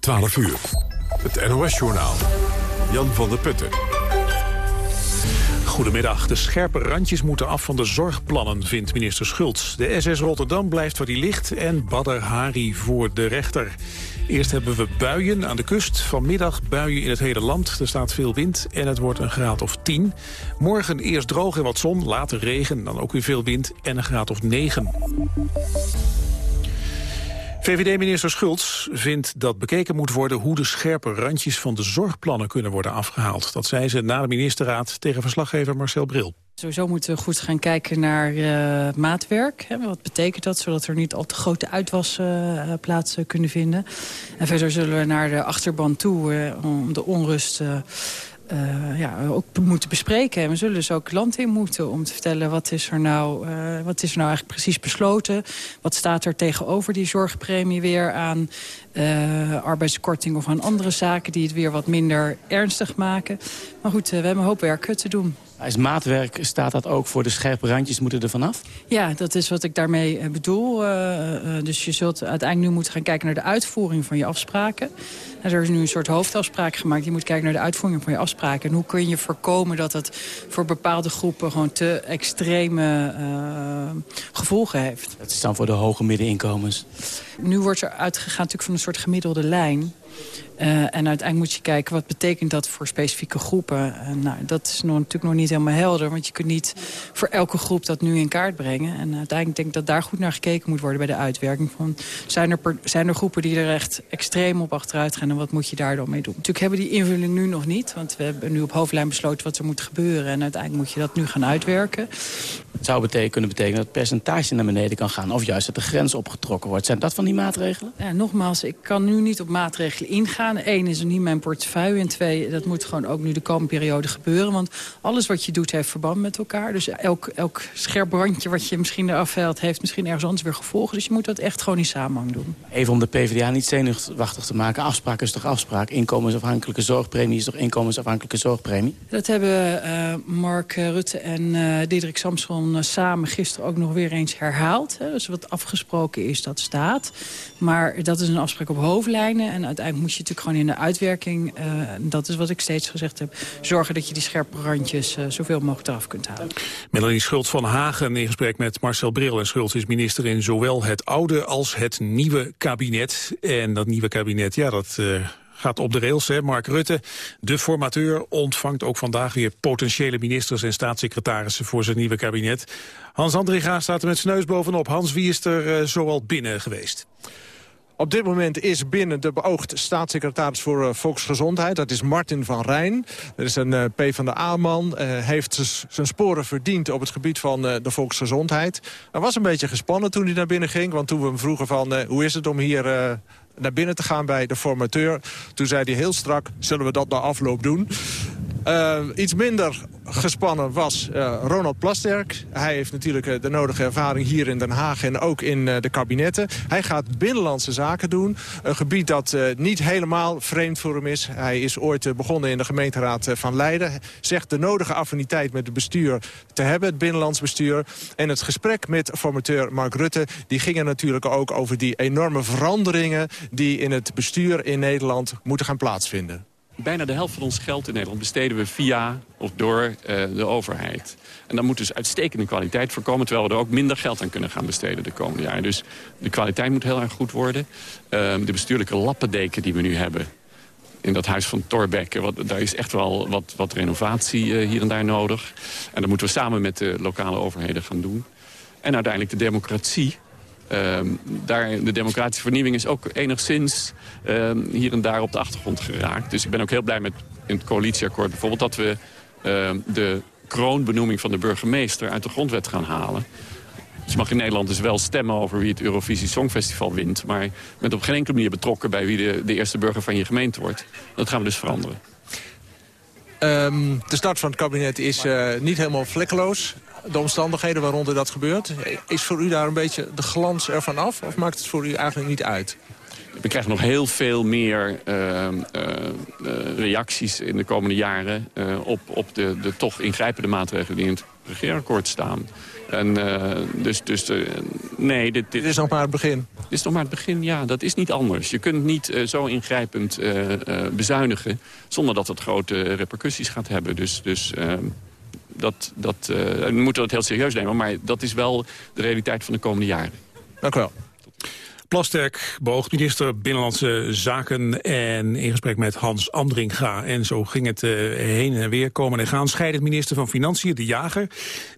12 uur. Het NOS-journaal. Jan van der Putten. Goedemiddag. De scherpe randjes moeten af van de zorgplannen, vindt minister Schultz. De SS Rotterdam blijft waar die ligt en Badr Hari voor de rechter. Eerst hebben we buien aan de kust. Vanmiddag buien in het hele land. Er staat veel wind en het wordt een graad of 10. Morgen eerst droog en wat zon, later regen, dan ook weer veel wind en een graad of 9. VVD-minister Schultz vindt dat bekeken moet worden hoe de scherpe randjes van de zorgplannen kunnen worden afgehaald. Dat zei ze na de ministerraad tegen verslaggever Marcel Bril. Sowieso moeten we goed gaan kijken naar uh, maatwerk. Hè. Wat betekent dat, zodat er niet al te grote uitwassen uh, plaats kunnen vinden. En verder zullen we naar de achterban toe om de onrust uh, ja, ook moeten bespreken. En we zullen dus ook land in moeten om te vertellen... wat is er nou, uh, wat is er nou eigenlijk precies besloten? Wat staat er tegenover die zorgpremie weer aan uh, arbeidskorting... of aan andere zaken die het weer wat minder ernstig maken? Maar goed, we hebben een hoop werk te doen. Is maatwerk, staat dat ook voor de scherpe randjes moeten er vanaf? Ja, dat is wat ik daarmee bedoel. Uh, uh, dus je zult uiteindelijk nu moeten gaan kijken naar de uitvoering van je afspraken. En er is nu een soort hoofdafspraak gemaakt. Je moet kijken naar de uitvoering van je afspraken. En hoe kun je voorkomen dat het voor bepaalde groepen... gewoon te extreme uh, gevolgen heeft. Dat is dan voor de hoge middeninkomens? Nu wordt er uitgegaan natuurlijk van een soort gemiddelde lijn. Uh, en uiteindelijk moet je kijken wat betekent dat voor specifieke groepen. Uh, nou, dat is nog, natuurlijk nog niet helemaal helder. Want je kunt niet voor elke groep dat nu in kaart brengen. En uiteindelijk denk ik dat daar goed naar gekeken moet worden bij de uitwerking. Van, zijn, er zijn er groepen die er echt extreem op achteruit gaan? En wat moet je daar dan mee doen? Natuurlijk hebben die invulling nu nog niet. Want we hebben nu op hoofdlijn besloten wat er moet gebeuren. En uiteindelijk moet je dat nu gaan uitwerken. Het zou betekenen, kunnen betekenen dat het percentage naar beneden kan gaan. Of juist dat de grens opgetrokken wordt. Zijn dat van die maatregelen? Ja, nogmaals, ik kan nu niet op maatregelen ingaan. Eén is er niet mijn portefeuille. En twee, dat moet gewoon ook nu de komende periode gebeuren. Want alles wat je doet heeft verband met elkaar. Dus elk, elk scherp brandje wat je misschien eraf haalt... heeft misschien ergens anders weer gevolgen. Dus je moet dat echt gewoon in samenhang doen. Even om de PvdA niet zenuwachtig te maken. Afspraak is toch afspraak? Inkomensafhankelijke zorgpremie is toch inkomensafhankelijke zorgpremie? Dat hebben uh, Mark Rutte en uh, Diederik Samson uh, samen gisteren ook nog weer eens herhaald. Hè. Dus wat afgesproken is, dat staat. Maar dat is een afspraak op hoofdlijnen. En uiteindelijk moet je natuurlijk gewoon in de uitwerking... dat is wat ik steeds gezegd heb... zorgen dat je die scherpe randjes zoveel mogelijk eraf kunt halen. Melanie Schultz van Hagen in gesprek met Marcel Bril. En Schultz is minister in zowel het oude als het nieuwe kabinet. En dat nieuwe kabinet, ja, dat gaat op de rails. Hè. Mark Rutte, de formateur, ontvangt ook vandaag weer potentiële ministers en staatssecretarissen voor zijn nieuwe kabinet. Hans Andringa staat er met zijn neus bovenop. Hans, wie is er uh, binnen geweest? Op dit moment is binnen de beoogd staatssecretaris voor uh, Volksgezondheid. Dat is Martin van Rijn. Dat is een uh, P van de A-man. Uh, heeft zijn sporen verdiend op het gebied van de volksgezondheid. Hij was een beetje gespannen toen hij naar binnen ging. Want toen we hem vroegen van hoe is het om hier naar binnen te gaan bij de formateur. Toen zei hij heel strak, zullen we dat na afloop doen? Uh, iets minder gespannen was uh, Ronald Plasterk. Hij heeft natuurlijk uh, de nodige ervaring hier in Den Haag en ook in de kabinetten. Hij gaat binnenlandse zaken doen. Een gebied dat niet helemaal vreemd voor hem is. Hij is ooit begonnen in de gemeenteraad van Leiden. Zegt de nodige affiniteit met het bestuur te hebben, het binnenlands bestuur. En het gesprek met formateur Mark Rutte... die gingen natuurlijk ook over die enorme veranderingen... die in het bestuur in Nederland moeten gaan plaatsvinden. Bijna de helft van ons geld in Nederland besteden we via of door uh, de overheid. En dan moet dus uitstekende kwaliteit voorkomen... terwijl we er ook minder geld aan kunnen gaan besteden de komende jaren. Dus de kwaliteit moet heel erg goed worden. Uh, de bestuurlijke lappendeken die we nu hebben in dat huis van Torbeck. Wat, daar is echt wel wat, wat renovatie uh, hier en daar nodig. En dat moeten we samen met de lokale overheden gaan doen. En uiteindelijk de democratie daar, de democratische vernieuwing is ook enigszins um, hier en daar op de achtergrond geraakt. Dus ik ben ook heel blij met in het coalitieakkoord bijvoorbeeld... dat we um, de kroonbenoeming van de burgemeester uit de grondwet gaan halen. Dus je mag in Nederland dus wel stemmen over wie het Eurovisie Songfestival wint. Maar je bent op geen enkele manier betrokken bij wie de, de eerste burger van je gemeente wordt. Dat gaan we dus veranderen. De start van het kabinet is uh, niet helemaal vlekkeloos de omstandigheden waaronder dat gebeurt. Is voor u daar een beetje de glans ervan af? Of maakt het voor u eigenlijk niet uit? we krijgen nog heel veel meer reacties in de komende jaren... op, op de, de toch ingrijpende maatregelen die in het regeerakkoord staan. En, dus, dus nee, dit, dit, is nog maar het begin. Dit is nog maar het begin, ja. Dat is niet anders. Je kunt niet zo ingrijpend bezuinigen... zonder dat het grote repercussies gaat hebben. Dus, dus dat, dat, uh, we moeten dat heel serieus nemen. Maar dat is wel de realiteit van de komende jaren. Dank u wel. Plasterk, beoogd minister Binnenlandse Zaken en in gesprek met Hans Andringa. En zo ging het uh, heen en weer komen en gaan. Scheidend minister van Financiën, De Jager,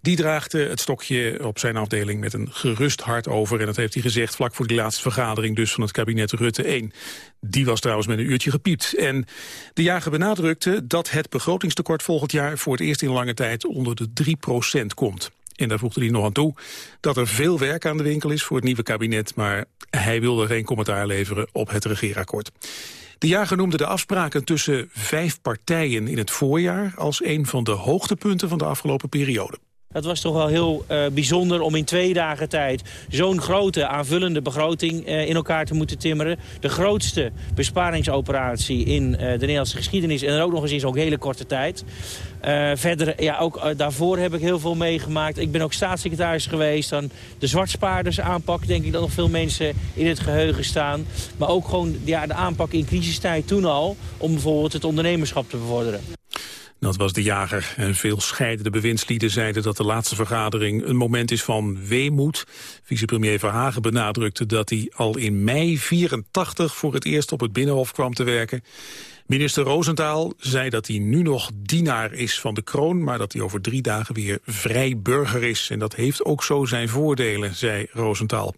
die draagt uh, het stokje op zijn afdeling met een gerust hart over. En dat heeft hij gezegd vlak voor die laatste vergadering dus van het kabinet Rutte 1. Die was trouwens met een uurtje gepiept. En De Jager benadrukte dat het begrotingstekort volgend jaar voor het eerst in lange tijd onder de 3% komt. En daar voegde hij nog aan toe dat er veel werk aan de winkel is voor het nieuwe kabinet, maar hij wilde geen commentaar leveren op het regeerakkoord. De jager noemde de afspraken tussen vijf partijen in het voorjaar als een van de hoogtepunten van de afgelopen periode. Het was toch wel heel uh, bijzonder om in twee dagen tijd zo'n grote aanvullende begroting uh, in elkaar te moeten timmeren. De grootste besparingsoperatie in uh, de Nederlandse geschiedenis en ook nog eens in zo'n hele korte tijd. verder, ja, ook daarvoor heb ik heel veel meegemaakt. Ik ben ook staatssecretaris geweest. Dan de zwartspaarders aanpak, denk ik dat nog veel mensen in het geheugen staan. Maar ook gewoon ja, de aanpak in crisistijd toen al, om bijvoorbeeld het ondernemerschap te bevorderen. Dat was de jager. En veel scheidende bewindslieden zeiden dat de laatste vergadering een moment is van weemoed. Vicepremier Verhagen benadrukte dat hij al in mei 84 voor het eerst op het Binnenhof kwam te werken. Minister Roosentaal zei dat hij nu nog dienaar is van de kroon... maar dat hij over drie dagen weer vrij burger is. En dat heeft ook zo zijn voordelen, zei Roosentaal.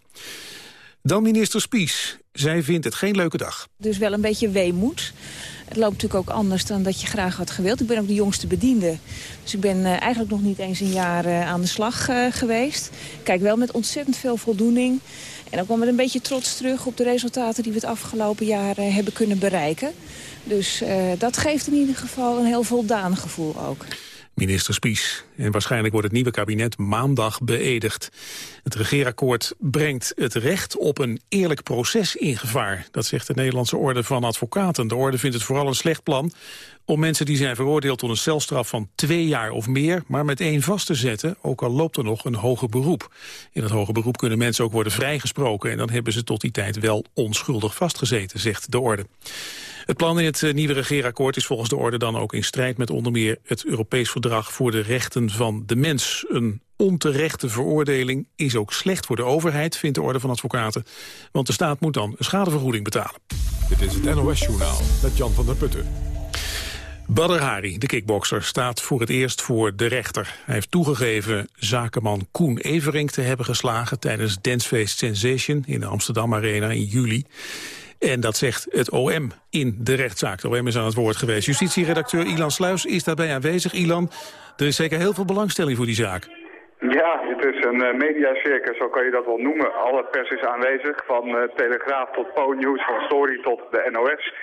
Dan minister Spies. Zij vindt het geen leuke dag. Dus wel een beetje weemoed. Het loopt natuurlijk ook anders dan dat je graag had gewild. Ik ben ook de jongste bediende. Dus ik ben uh, eigenlijk nog niet eens een jaar uh, aan de slag uh, geweest. Kijk wel met ontzettend veel voldoening. En ook wel met een beetje trots terug op de resultaten die we het afgelopen jaar hebben kunnen bereiken. Dus dat geeft in ieder geval een heel voldaan gevoel ook minister Spies. En waarschijnlijk wordt het nieuwe kabinet maandag beëdigd. Het regeerakkoord brengt het recht op een eerlijk proces in gevaar. Dat zegt de Nederlandse Orde van Advocaten. De orde vindt het vooral een slecht plan om mensen die zijn veroordeeld tot een celstraf van twee jaar of meer, maar met één vast te zetten, ook al loopt er nog een hoger beroep. In het hoger beroep kunnen mensen ook worden vrijgesproken en dan hebben ze tot die tijd wel onschuldig vastgezeten, zegt de orde. Het plan in het eh, nieuwe regeerakkoord is volgens de orde dan ook in strijd met onder meer het Europees Verdrag voor de Rechten van de Mens. Een onterechte veroordeling is ook slecht voor de overheid, vindt de orde van advocaten. Want de staat moet dan een schadevergoeding betalen. Dit is het NOS Journaal met Jan van der Putten. Badr Hari, de kickbokser, staat voor het eerst voor de rechter. Hij heeft toegegeven zakenman Koen Everink te hebben geslagen... tijdens Dancefeest Sensation in de Amsterdam Arena in juli. En dat zegt het OM in de rechtszaak. De OM is aan het woord geweest. Justitieredacteur Ilan Sluis is daarbij aanwezig. Ilan, er is zeker heel veel belangstelling voor die zaak. Ja, het is een uh, mediacircus, zo kan je dat wel noemen. Alle pers is aanwezig, van uh, Telegraaf tot Po-News, van Story tot de NOS.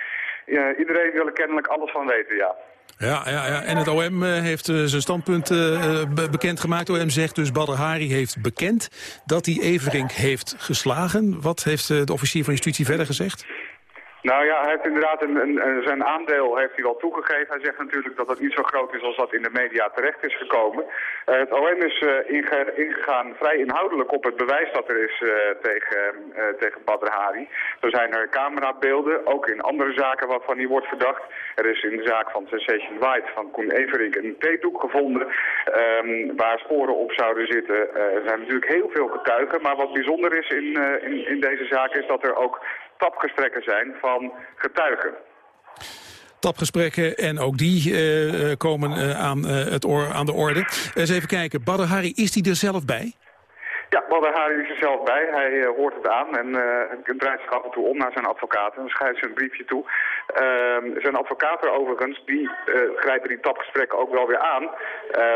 Iedereen wil er kennelijk alles van weten, ja. Ja, ja, ja. en het OM eh, heeft uh, zijn standpunt uh, bekendgemaakt. OM zegt dus Badr Hari heeft bekend dat hij Everink heeft geslagen. Wat heeft de officier van justitie verder gezegd? Nou ja, hij heeft inderdaad een, een, zijn aandeel heeft hij wel toegegeven. Hij zegt natuurlijk dat het niet zo groot is als dat in de media terecht is gekomen. Uh, het OM is inge, ingegaan vrij inhoudelijk op het bewijs dat er is uh, tegen, tegen Badr Hari. Er zijn er camerabeelden, ook in andere zaken waarvan hij wordt verdacht. Er is in de zaak van Sensation White van Koen Everink een theedoek gevonden um, waar sporen op zouden zitten. er zijn natuurlijk heel veel getuigen, maar wat bijzonder is in, in, in deze zaak is dat er ook tapgesprekken zijn van getuigen. Tapgesprekken en ook die uh, komen uh, aan, uh, het aan de orde. Eens even kijken, Badr Hari, is die er zelf bij? Ja, Hari is er bij. Hij hoort het aan en draait zich af en toe om naar zijn advocaat en schrijft zijn briefje toe. Ehm, zijn advocaten overigens, die grijpen die tapgesprekken ook wel weer aan.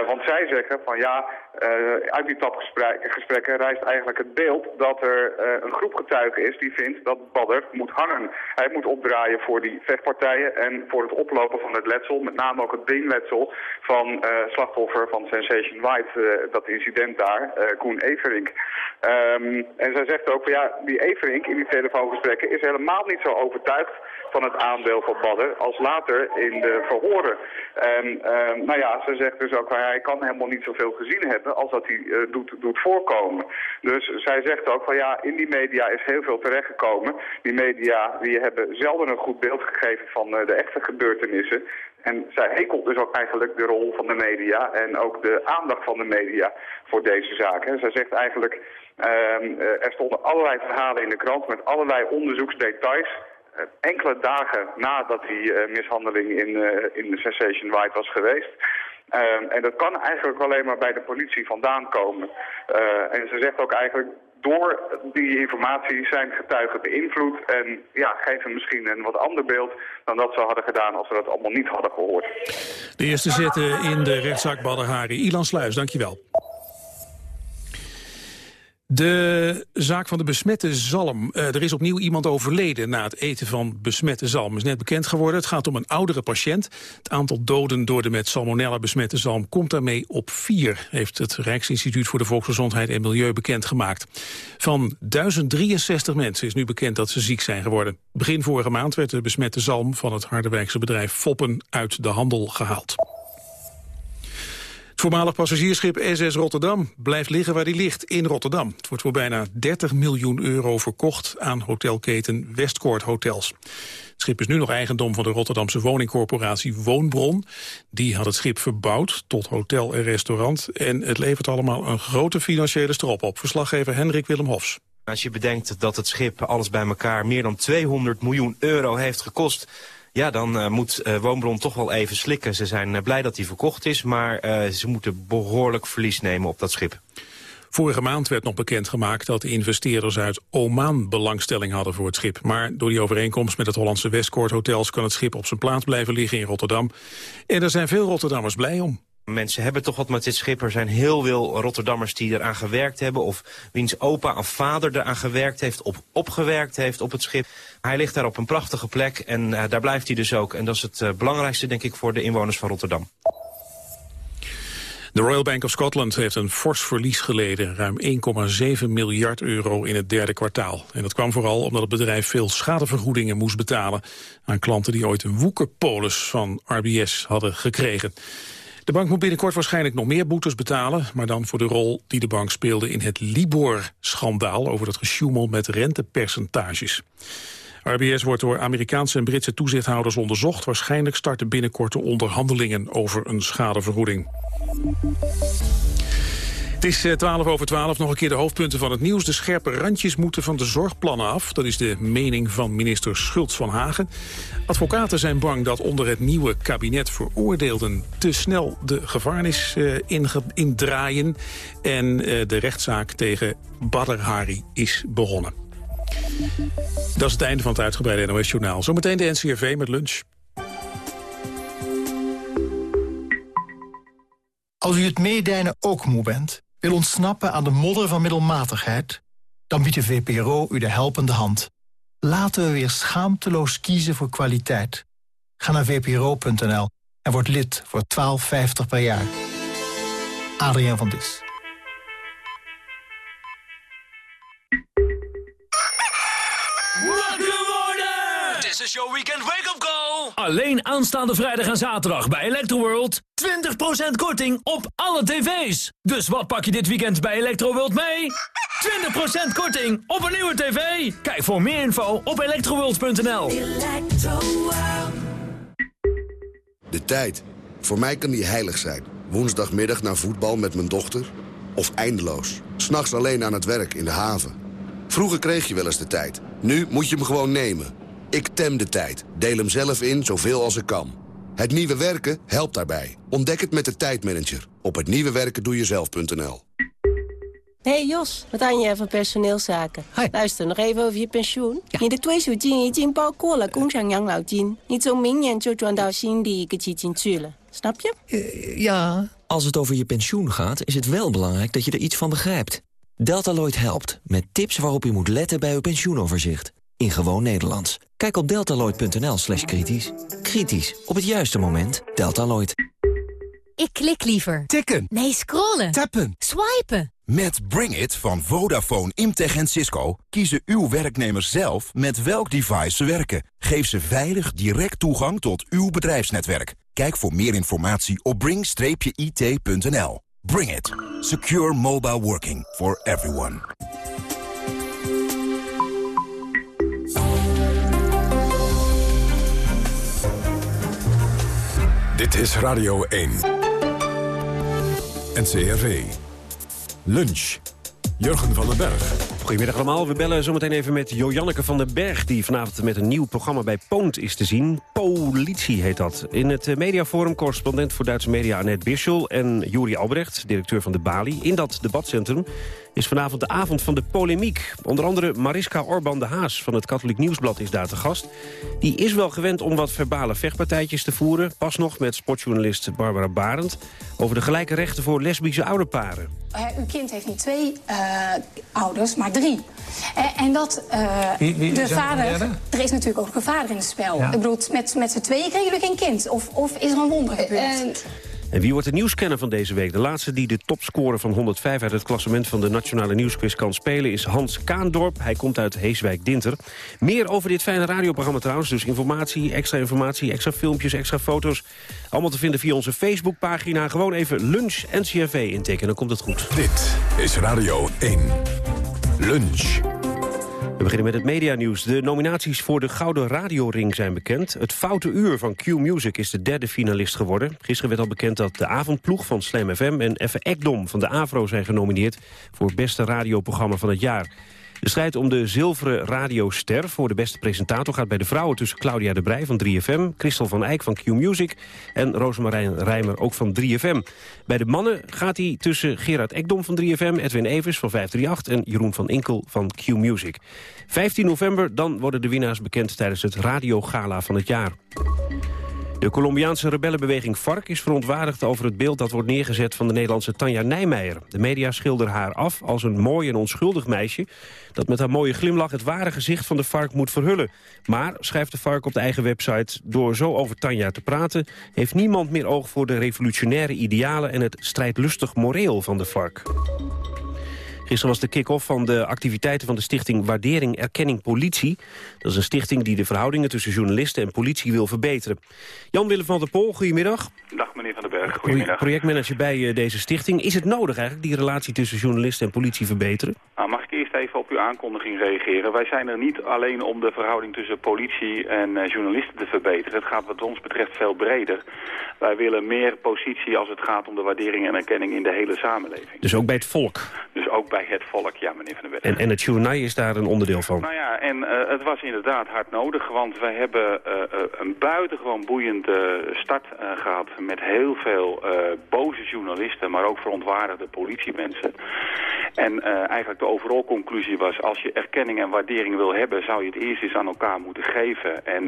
want zij zeggen van ja, uh, uit die tapgesprekken reist eigenlijk het beeld dat er uh, een groep getuigen is die vindt dat Badr moet hangen. Hij moet opdraaien voor die vechtpartijen en voor het oplopen van het letsel, met name ook het beenletsel van uh, slachtoffer van Sensation White, dat incident daar, Koen Everink. Ehm, en zij zegt ook van ja, die Everink in die telefoongesprekken is helemaal niet zo overtuigd van het aandeel van Badder als later in de verhoren. En ehm, nou ja, ze zegt dus ook, hij kan helemaal niet zoveel gezien hebben als dat hij uh, doet, doet voorkomen. Dus zij zegt ook van ja, in die media is heel veel terechtgekomen. Die media die hebben zelden een goed beeld gegeven van uh, de echte gebeurtenissen. En zij hekelt dus ook eigenlijk de rol van de media en ook de aandacht van de media voor deze zaken. Zij zegt eigenlijk, uh, er stonden allerlei verhalen in de krant met allerlei onderzoeksdetails eh, enkele dagen nadat die uh, mishandeling in, in de Sensation White was geweest. Uh, en dat kan eigenlijk alleen maar bij de politie vandaan komen. en ze zegt ook eigenlijk, door die informatie zijn getuigen beïnvloed... en ja, geven misschien een wat ander beeld dan dat ze hadden gedaan... als ze dat allemaal niet hadden gehoord. De eerste zitten in de rechtszaak Badr. Ilan Sluis, dankjewel. De zaak van de besmette zalm. Uh, er is opnieuw iemand overleden na het eten van besmette zalm. is net bekend geworden. Het gaat om een oudere patiënt. Het aantal doden door de met salmonella besmette zalm komt daarmee op vier, heeft het Rijksinstituut voor de Volksgezondheid en Milieu bekendgemaakt. Van 1063 mensen is nu bekend dat ze ziek zijn geworden. Begin vorige maand werd de besmette zalm van het Harderwijkse bedrijf Foppen uit de handel gehaald. Het voormalig passagiersschip SS Rotterdam blijft liggen waar die ligt, in Rotterdam. Het wordt voor bijna 30 miljoen euro verkocht aan hotelketen Westcourt Hotels. Het schip is nu nog eigendom van de Rotterdamse woningcorporatie Woonbron. Die had het schip verbouwd tot hotel en restaurant. En het levert allemaal een grote financiële strop op. Verslaggever Hendrik Willem Hofs. Als je bedenkt dat het schip alles bij elkaar meer dan 200 miljoen euro heeft gekost ja, dan uh, moet uh, Woonbron toch wel even slikken. Ze zijn uh, blij dat hij verkocht is, maar ze moeten behoorlijk verlies nemen op dat schip. Vorige maand werd nog bekendgemaakt dat de investeerders uit Oman belangstelling hadden voor het schip. Maar door die overeenkomst met het Hollandse Westcourt Hotels kan het schip op zijn plaats blijven liggen in Rotterdam. En er zijn veel Rotterdammers blij om. Mensen hebben toch wat met dit schip. Er zijn heel veel Rotterdammers die eraan gewerkt hebben... of wiens opa of vader eraan gewerkt heeft, op, opgewerkt heeft op het schip. Hij ligt daar op een prachtige plek en uh, daar blijft hij dus ook. En dat is het uh, belangrijkste, denk ik, voor de inwoners van Rotterdam. De Royal Bank of Scotland heeft een fors verlies geleden. Ruim 1,7 miljard euro in het derde kwartaal. En dat kwam vooral omdat het bedrijf veel schadevergoedingen moest betalen... aan klanten die ooit een woekerpolis van RBS hadden gekregen. De bank moet binnenkort waarschijnlijk nog meer boetes betalen... maar dan voor de rol die de bank speelde in het Libor-schandaal... over dat gesjoemel met rentepercentages. RBS wordt door Amerikaanse en Britse toezichthouders onderzocht. Waarschijnlijk starten binnenkort de onderhandelingen over een schadevergoeding. Het is 12 eh, over 12, nog een keer de hoofdpunten van het nieuws. De scherpe randjes moeten van de zorgplannen af. Dat is de mening van minister Schultz van Hagen. Advocaten zijn bang dat onder het nieuwe kabinet veroordeelden... te snel de gevangenis uh, indraaien. En uh, de rechtszaak tegen Badr Hari is begonnen. Dat is het einde van het uitgebreide NOS-journaal. Zometeen de NCRV met lunch. Als u het meedijnen ook moe bent wil ontsnappen aan de modder van middelmatigheid... dan biedt de VPRO u de helpende hand. Laten we weer schaamteloos kiezen voor kwaliteit. Ga naar vpro.nl en word lid voor 12,50 per jaar. Adriaan van Dis. This is your weekend wake-up Alleen aanstaande vrijdag en zaterdag bij Electroworld. 20% korting op alle tv's. Dus wat pak je dit weekend bij Electroworld mee? 20% korting op een nieuwe tv. Kijk voor meer info op electroworld.nl. De tijd. Voor mij kan die heilig zijn. Woensdagmiddag naar voetbal met mijn dochter. Of eindeloos. S'nachts alleen aan het werk in de haven. Vroeger kreeg je wel eens de tijd. Nu moet je hem gewoon nemen. Ik tem de tijd. Deel hem zelf in zoveel als ik kan. Het nieuwe werken helpt daarbij. Ontdek het met de tijdmanager op hetnieuwewerkendoejezelf.nl. Hey Jos, wat aan je van personeelszaken? Hi. Luister, nog even over je pensioen. Ja. Je de 退休金已经包括了工厂养老金，你从明年就转到新的一个基金去了。Snap je? Uh, ja. Als het over je pensioen gaat, is het wel belangrijk dat je er iets van begrijpt. Deltaloid helpt, met tips waarop je moet letten bij uw pensioenoverzicht in gewoon Nederlands. Kijk op deltaloid.nl slash kritisch. Kritisch, op het juiste moment. Deltaloid. Ik klik liever. Tikken. Nee, scrollen. Tappen. Swipen. Met Bring It van Vodafone, Imtech en Cisco kiezen uw werknemers zelf met welk device ze werken. Geef ze veilig direct toegang tot uw bedrijfsnetwerk. Kijk voor meer informatie op bring-it.nl. Bring It. Secure mobile working for everyone. Dit is Radio 1. NCRV. Lunch. Jurgen van den Berg. Goedemiddag allemaal. We bellen zometeen even met Jojanneke van den Berg... die vanavond met een nieuw programma bij Poont is te zien. Politie heet dat. In het mediaforum correspondent voor Duitse media Annette Birschel... en Juri Albrecht, directeur van de Bali. In dat debatcentrum is vanavond de avond van de polemiek. Onder andere Mariska Orban de Haas van het Katholiek Nieuwsblad is daar te gast. Die is wel gewend om wat verbale vechtpartijtjes te voeren. Pas nog met sportjournalist Barbara Barend... over de gelijke rechten voor lesbische ouderparen. Uh, uw kind heeft niet twee uh, ouders, maar drie. Uh, en dat wie, wie de vader... Er is natuurlijk ook een vader in het spel. Ja. Ik bedoel, met, met z'n tweeën kregen jullie geen kind. Of, of is er een wonder gebeurd? En wie wordt de nieuwscanner van deze week? De laatste die de topscorer van 105 uit het klassement van de Nationale Nieuwsquiz kan spelen is Hans Kaandorp. Hij komt uit Heeswijk-Dinter. Meer over dit fijne radioprogramma trouwens. Dus informatie, extra informatie, extra filmpjes, extra foto's. Allemaal te vinden via onze Facebookpagina. Gewoon even lunch NCRV intekenen, dan komt het goed. Dit is Radio 1. Lunch. We beginnen met het medianieuws. De nominaties voor de Gouden Radioring zijn bekend. Het Foute Uur van Q-Music is de derde finalist geworden. Gisteren werd al bekend dat de avondploeg van Slam FM... en Effe Ekdom van de AVRO zijn genomineerd... voor beste radioprogramma van het jaar. De strijd om de zilveren radioster voor de beste presentator... gaat bij de vrouwen tussen Claudia de Brij van 3FM... Christel van Eyck van Q-Music en Rosemarijn Rijmer ook van 3FM. Bij de mannen gaat hij tussen Gerard Ekdom van 3FM... Edwin Evers van 538 en Jeroen van Inkel van Q-Music. 15 november, dan worden de winnaars bekend... tijdens het radiogala van het jaar. De Colombiaanse rebellenbeweging FARC is verontwaardigd over het beeld dat wordt neergezet van de Nederlandse Tanja Nijmeijer. De media schilderen haar af als een mooi en onschuldig meisje dat met haar mooie glimlach het ware gezicht van de FARC moet verhullen. Maar, schrijft de FARC op de eigen website, door zo over Tanja te praten heeft niemand meer oog voor de revolutionaire idealen en het strijdlustig moreel van de FARC. Gisteren was de kick-off van de activiteiten van de stichting Waardering Erkenning Politie. Dat is een stichting die de verhoudingen tussen journalisten en politie wil verbeteren. Jan-Willem van der Pol, goedemiddag. Dag meneer Van den Berg, goedemiddag. Projectmanager bij uh, deze stichting. Is het nodig eigenlijk, die relatie tussen journalisten en politie verbeteren? Nou, mag eerst even op uw aankondiging reageren. Wij zijn er niet alleen om de verhouding tussen politie en uh, journalisten te verbeteren. Het gaat wat ons betreft veel breder. Wij willen meer positie als het gaat om de waardering en erkenning in de hele samenleving. Dus ook bij het volk? Dus ook bij het volk, ja meneer Van den Berg. En, en het journaal is daar een onderdeel van? Nou ja, en uh, het was inderdaad hard nodig, want wij hebben uh, een buitengewoon boeiende start uh, gehad met heel veel boze journalisten, maar ook verontwaardigde politiemensen. En eigenlijk de overal conclusie was, als je erkenning en waardering wil hebben, zou je het eerst eens aan elkaar moeten geven. En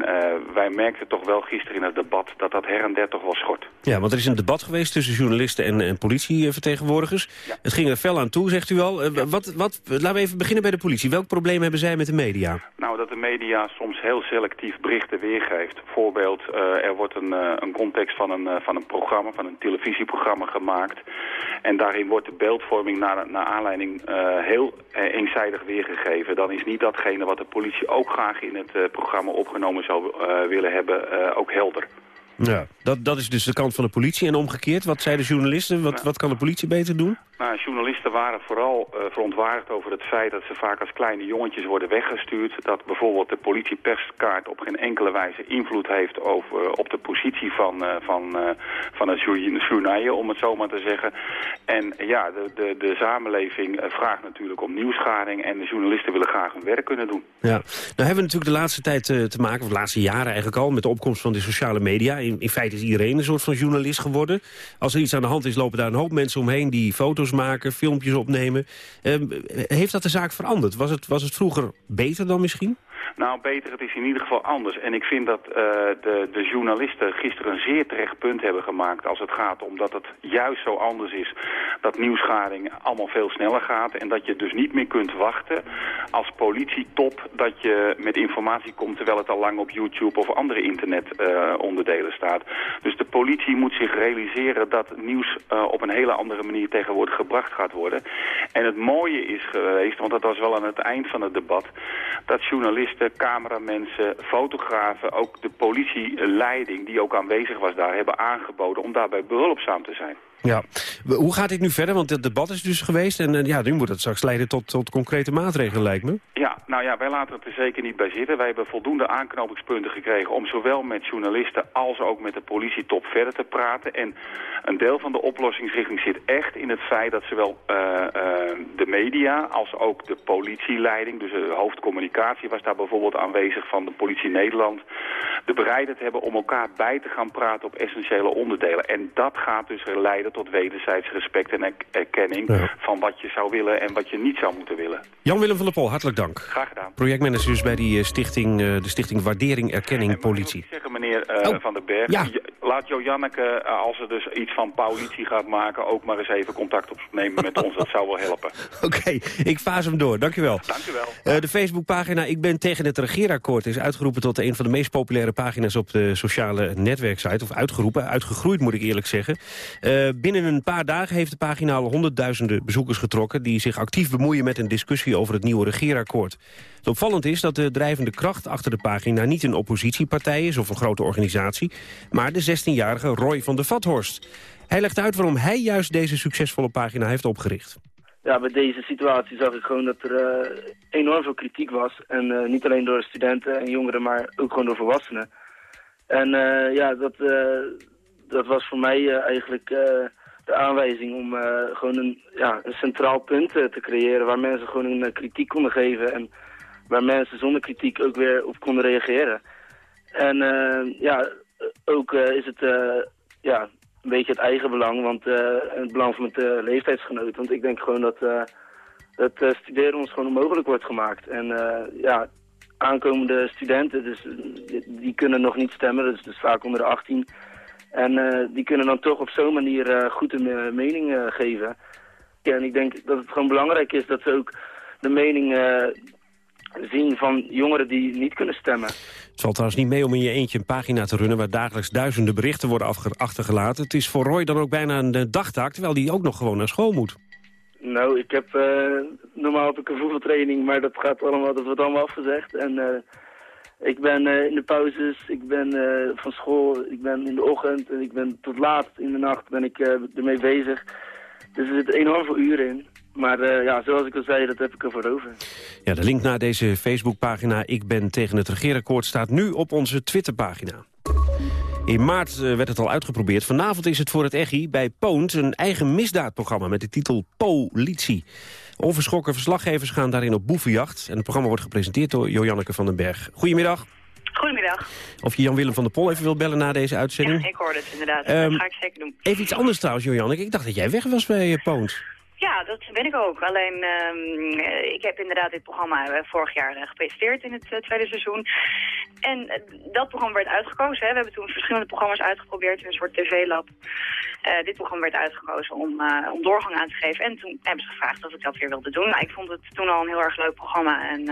wij merkten toch wel gisteren in het debat dat dat her en der toch wel schort. Ja, want er is een debat geweest tussen journalisten en, en politievertegenwoordigers. Ja. Het ging er fel aan toe, zegt u al. Uh, wat, wat, laten we even beginnen bij de politie. Welk probleem hebben zij met de media? Nou, dat de media soms heel selectief berichten weergeeft. Bijvoorbeeld, uh, er wordt een, een context van een, van een programma, van een televisieprogramma gemaakt. En daarin wordt de beeldvorming naar, naar aanleiding heel eenzijdig weergegeven. Dan is niet datgene wat de politie ook graag in het programma opgenomen zou willen hebben, ook helder. Ja, dat, dat is dus de kant van de politie. En omgekeerd, wat zeiden journalisten? Wat, wat kan de politie beter doen? Nou, journalisten waren vooral uh, verontwaardigd over het feit dat ze vaak als kleine jongetjes worden weggestuurd. Dat bijvoorbeeld de politieperskaart op geen enkele wijze invloed heeft over, uh, op de positie van, uh, van, van het journaal, om het zo maar te zeggen. En ja, de, de, de samenleving vraagt natuurlijk om nieuwsgaring en de journalisten willen graag hun werk kunnen doen. Ja, nou hebben we natuurlijk de laatste tijd te maken, of de laatste jaren eigenlijk al, met de opkomst van de sociale media. In, in feite is iedereen een soort van journalist geworden. Als er iets aan de hand is, lopen daar een hoop mensen omheen die foto's maken, filmpjes opnemen. Uh, heeft dat de zaak veranderd? Was het, was het vroeger beter dan misschien? Nou, beter, het is in ieder geval anders. En ik vind dat uh, de, de journalisten gisteren een zeer terecht punt hebben gemaakt als het gaat om dat het juist zo anders is. Dat nieuwsgaring allemaal veel sneller gaat en dat je dus niet meer kunt wachten als politietop dat je met informatie komt terwijl het al lang op YouTube of andere internetonderdelen uh, staat. Dus de politie moet zich realiseren dat nieuws uh, op een hele andere manier tegenwoordig gebracht gaat worden. En het mooie is geweest, want dat was wel aan het eind van het debat, dat journalisten, cameramensen, fotografen, ook de politieleiding die ook aanwezig was daar, hebben aangeboden om daarbij behulpzaam te zijn. Ja. Hoe gaat dit nu verder? Want het debat is dus geweest en ja, nu moet het straks leiden tot, tot concrete maatregelen, lijkt me. Ja, nou ja, wij laten het er zeker niet bij zitten. Wij hebben voldoende aanknopingspunten gekregen om zowel met journalisten als ook met de politietop verder te praten. En een deel van de oplossingsrichting zit echt in het feit dat zowel uh, uh, de media als ook de politieleiding, dus de hoofdcommunicatie was daar bijvoorbeeld aanwezig van de politie Nederland, de bereidheid hebben om elkaar bij te gaan praten op essentiële onderdelen. En dat gaat dus leiden tot wederzijds respect en erkenning ja. van wat je zou willen en wat je niet zou moeten willen. Jan-Willem van der Pol, hartelijk dank. Graag gedaan. Projectmanager dus bij die stichting, de stichting Waardering Erkenning Politie. Ik zeggen, meneer uh, oh. Van den Berg, ja. laat Jo Janneke, als er dus iets van politie gaat maken, ook maar eens even contact opnemen met ons. Dat zou wel helpen. Oké, okay, ik vaas hem door. Dank u wel. Dank u wel. Uh, de Facebookpagina Ik ben tegen het regeerakkoord is uitgeroepen tot een van de meest populaire pagina's op de sociale netwerksite. Of uitgeroepen, uitgegroeid moet ik eerlijk zeggen. Uh, binnen een paar dagen heeft de pagina al honderdduizenden bezoekers getrokken... die zich actief bemoeien met een discussie over het nieuwe regeerakkoord. Het opvallend is dat de drijvende kracht achter de pagina niet een oppositiepartij is of een grote organisatie, maar de 16-jarige Roy van der Vathorst. Hij legt uit waarom hij juist deze succesvolle pagina heeft opgericht. Ja, bij deze situatie zag ik gewoon dat er uh, enorm veel kritiek was. En uh, niet alleen door studenten en jongeren, maar ook gewoon door volwassenen. En uh, ja, dat, dat was voor mij eigenlijk de aanwijzing om gewoon een, ja, een centraal punt te creëren... waar mensen gewoon een kritiek konden geven en waar mensen zonder kritiek ook weer op konden reageren. En ja, ook is het ja, een beetje het eigen belang, want het belang van mijn uh, leeftijdsgenoten. Want ik denk gewoon dat uh, het uh, studeren ons gewoon onmogelijk wordt gemaakt. En ja, aankomende studenten, dus, die, die, kunnen nog niet stemmen, dus, dus vaak onder de 18. En die kunnen dan toch op zo'n manier goed een mening geven. Ja, en ik denk dat het gewoon belangrijk is dat ze ook de mening zien van jongeren die niet kunnen stemmen. Het valt trouwens niet mee om in je eentje een pagina te runnen... waar dagelijks duizenden berichten worden achtergelaten. Het is voor Roy dan ook bijna een dagtaak... terwijl hij ook nog gewoon naar school moet. Nou, ik heb... Uh, normaal heb ik een voetbaltraining, maar dat, gaat allemaal, dat wordt allemaal afgezegd. En uh, ik ben uh, in de pauzes, ik ben van school, ik ben in de ochtend... en ik ben tot laat in de nacht ben ik ermee bezig. Dus er zitten enorm veel uren in. Maar ja, zoals ik al zei, dat heb ik ervoor over. Ja, de link naar deze Facebookpagina Ik ben tegen het regeerakkoord staat nu op onze Twitterpagina. In maart uh, werd het al uitgeprobeerd. Vanavond is het voor het EGI bij Poont een eigen misdaadprogramma met de titel Politie. Onverschrokken verslaggevers gaan daarin op boevenjacht. En het programma wordt gepresenteerd door Joanneke van den Berg. Goedemiddag. Goedemiddag. Of je Jan-Willem van der Pol even wilt bellen na deze uitzending? Ja, ik hoor het inderdaad. Um, dat ga ik zeker doen. Even iets anders trouwens, Jojanneke. Ik dacht dat jij weg was bij uh, Poont. Ja, dat ben ik ook. Alleen, uh, ik heb inderdaad dit programma uh, vorig jaar uh, gepresenteerd in het tweede seizoen. En dat programma werd uitgekozen. Hè. We hebben toen verschillende programma's uitgeprobeerd in een soort tv-lab. dit programma werd uitgekozen om, om doorgang aan te geven. En toen hebben ze gevraagd of ik dat weer wilde doen. Nou, ik vond het toen al een heel erg leuk programma. En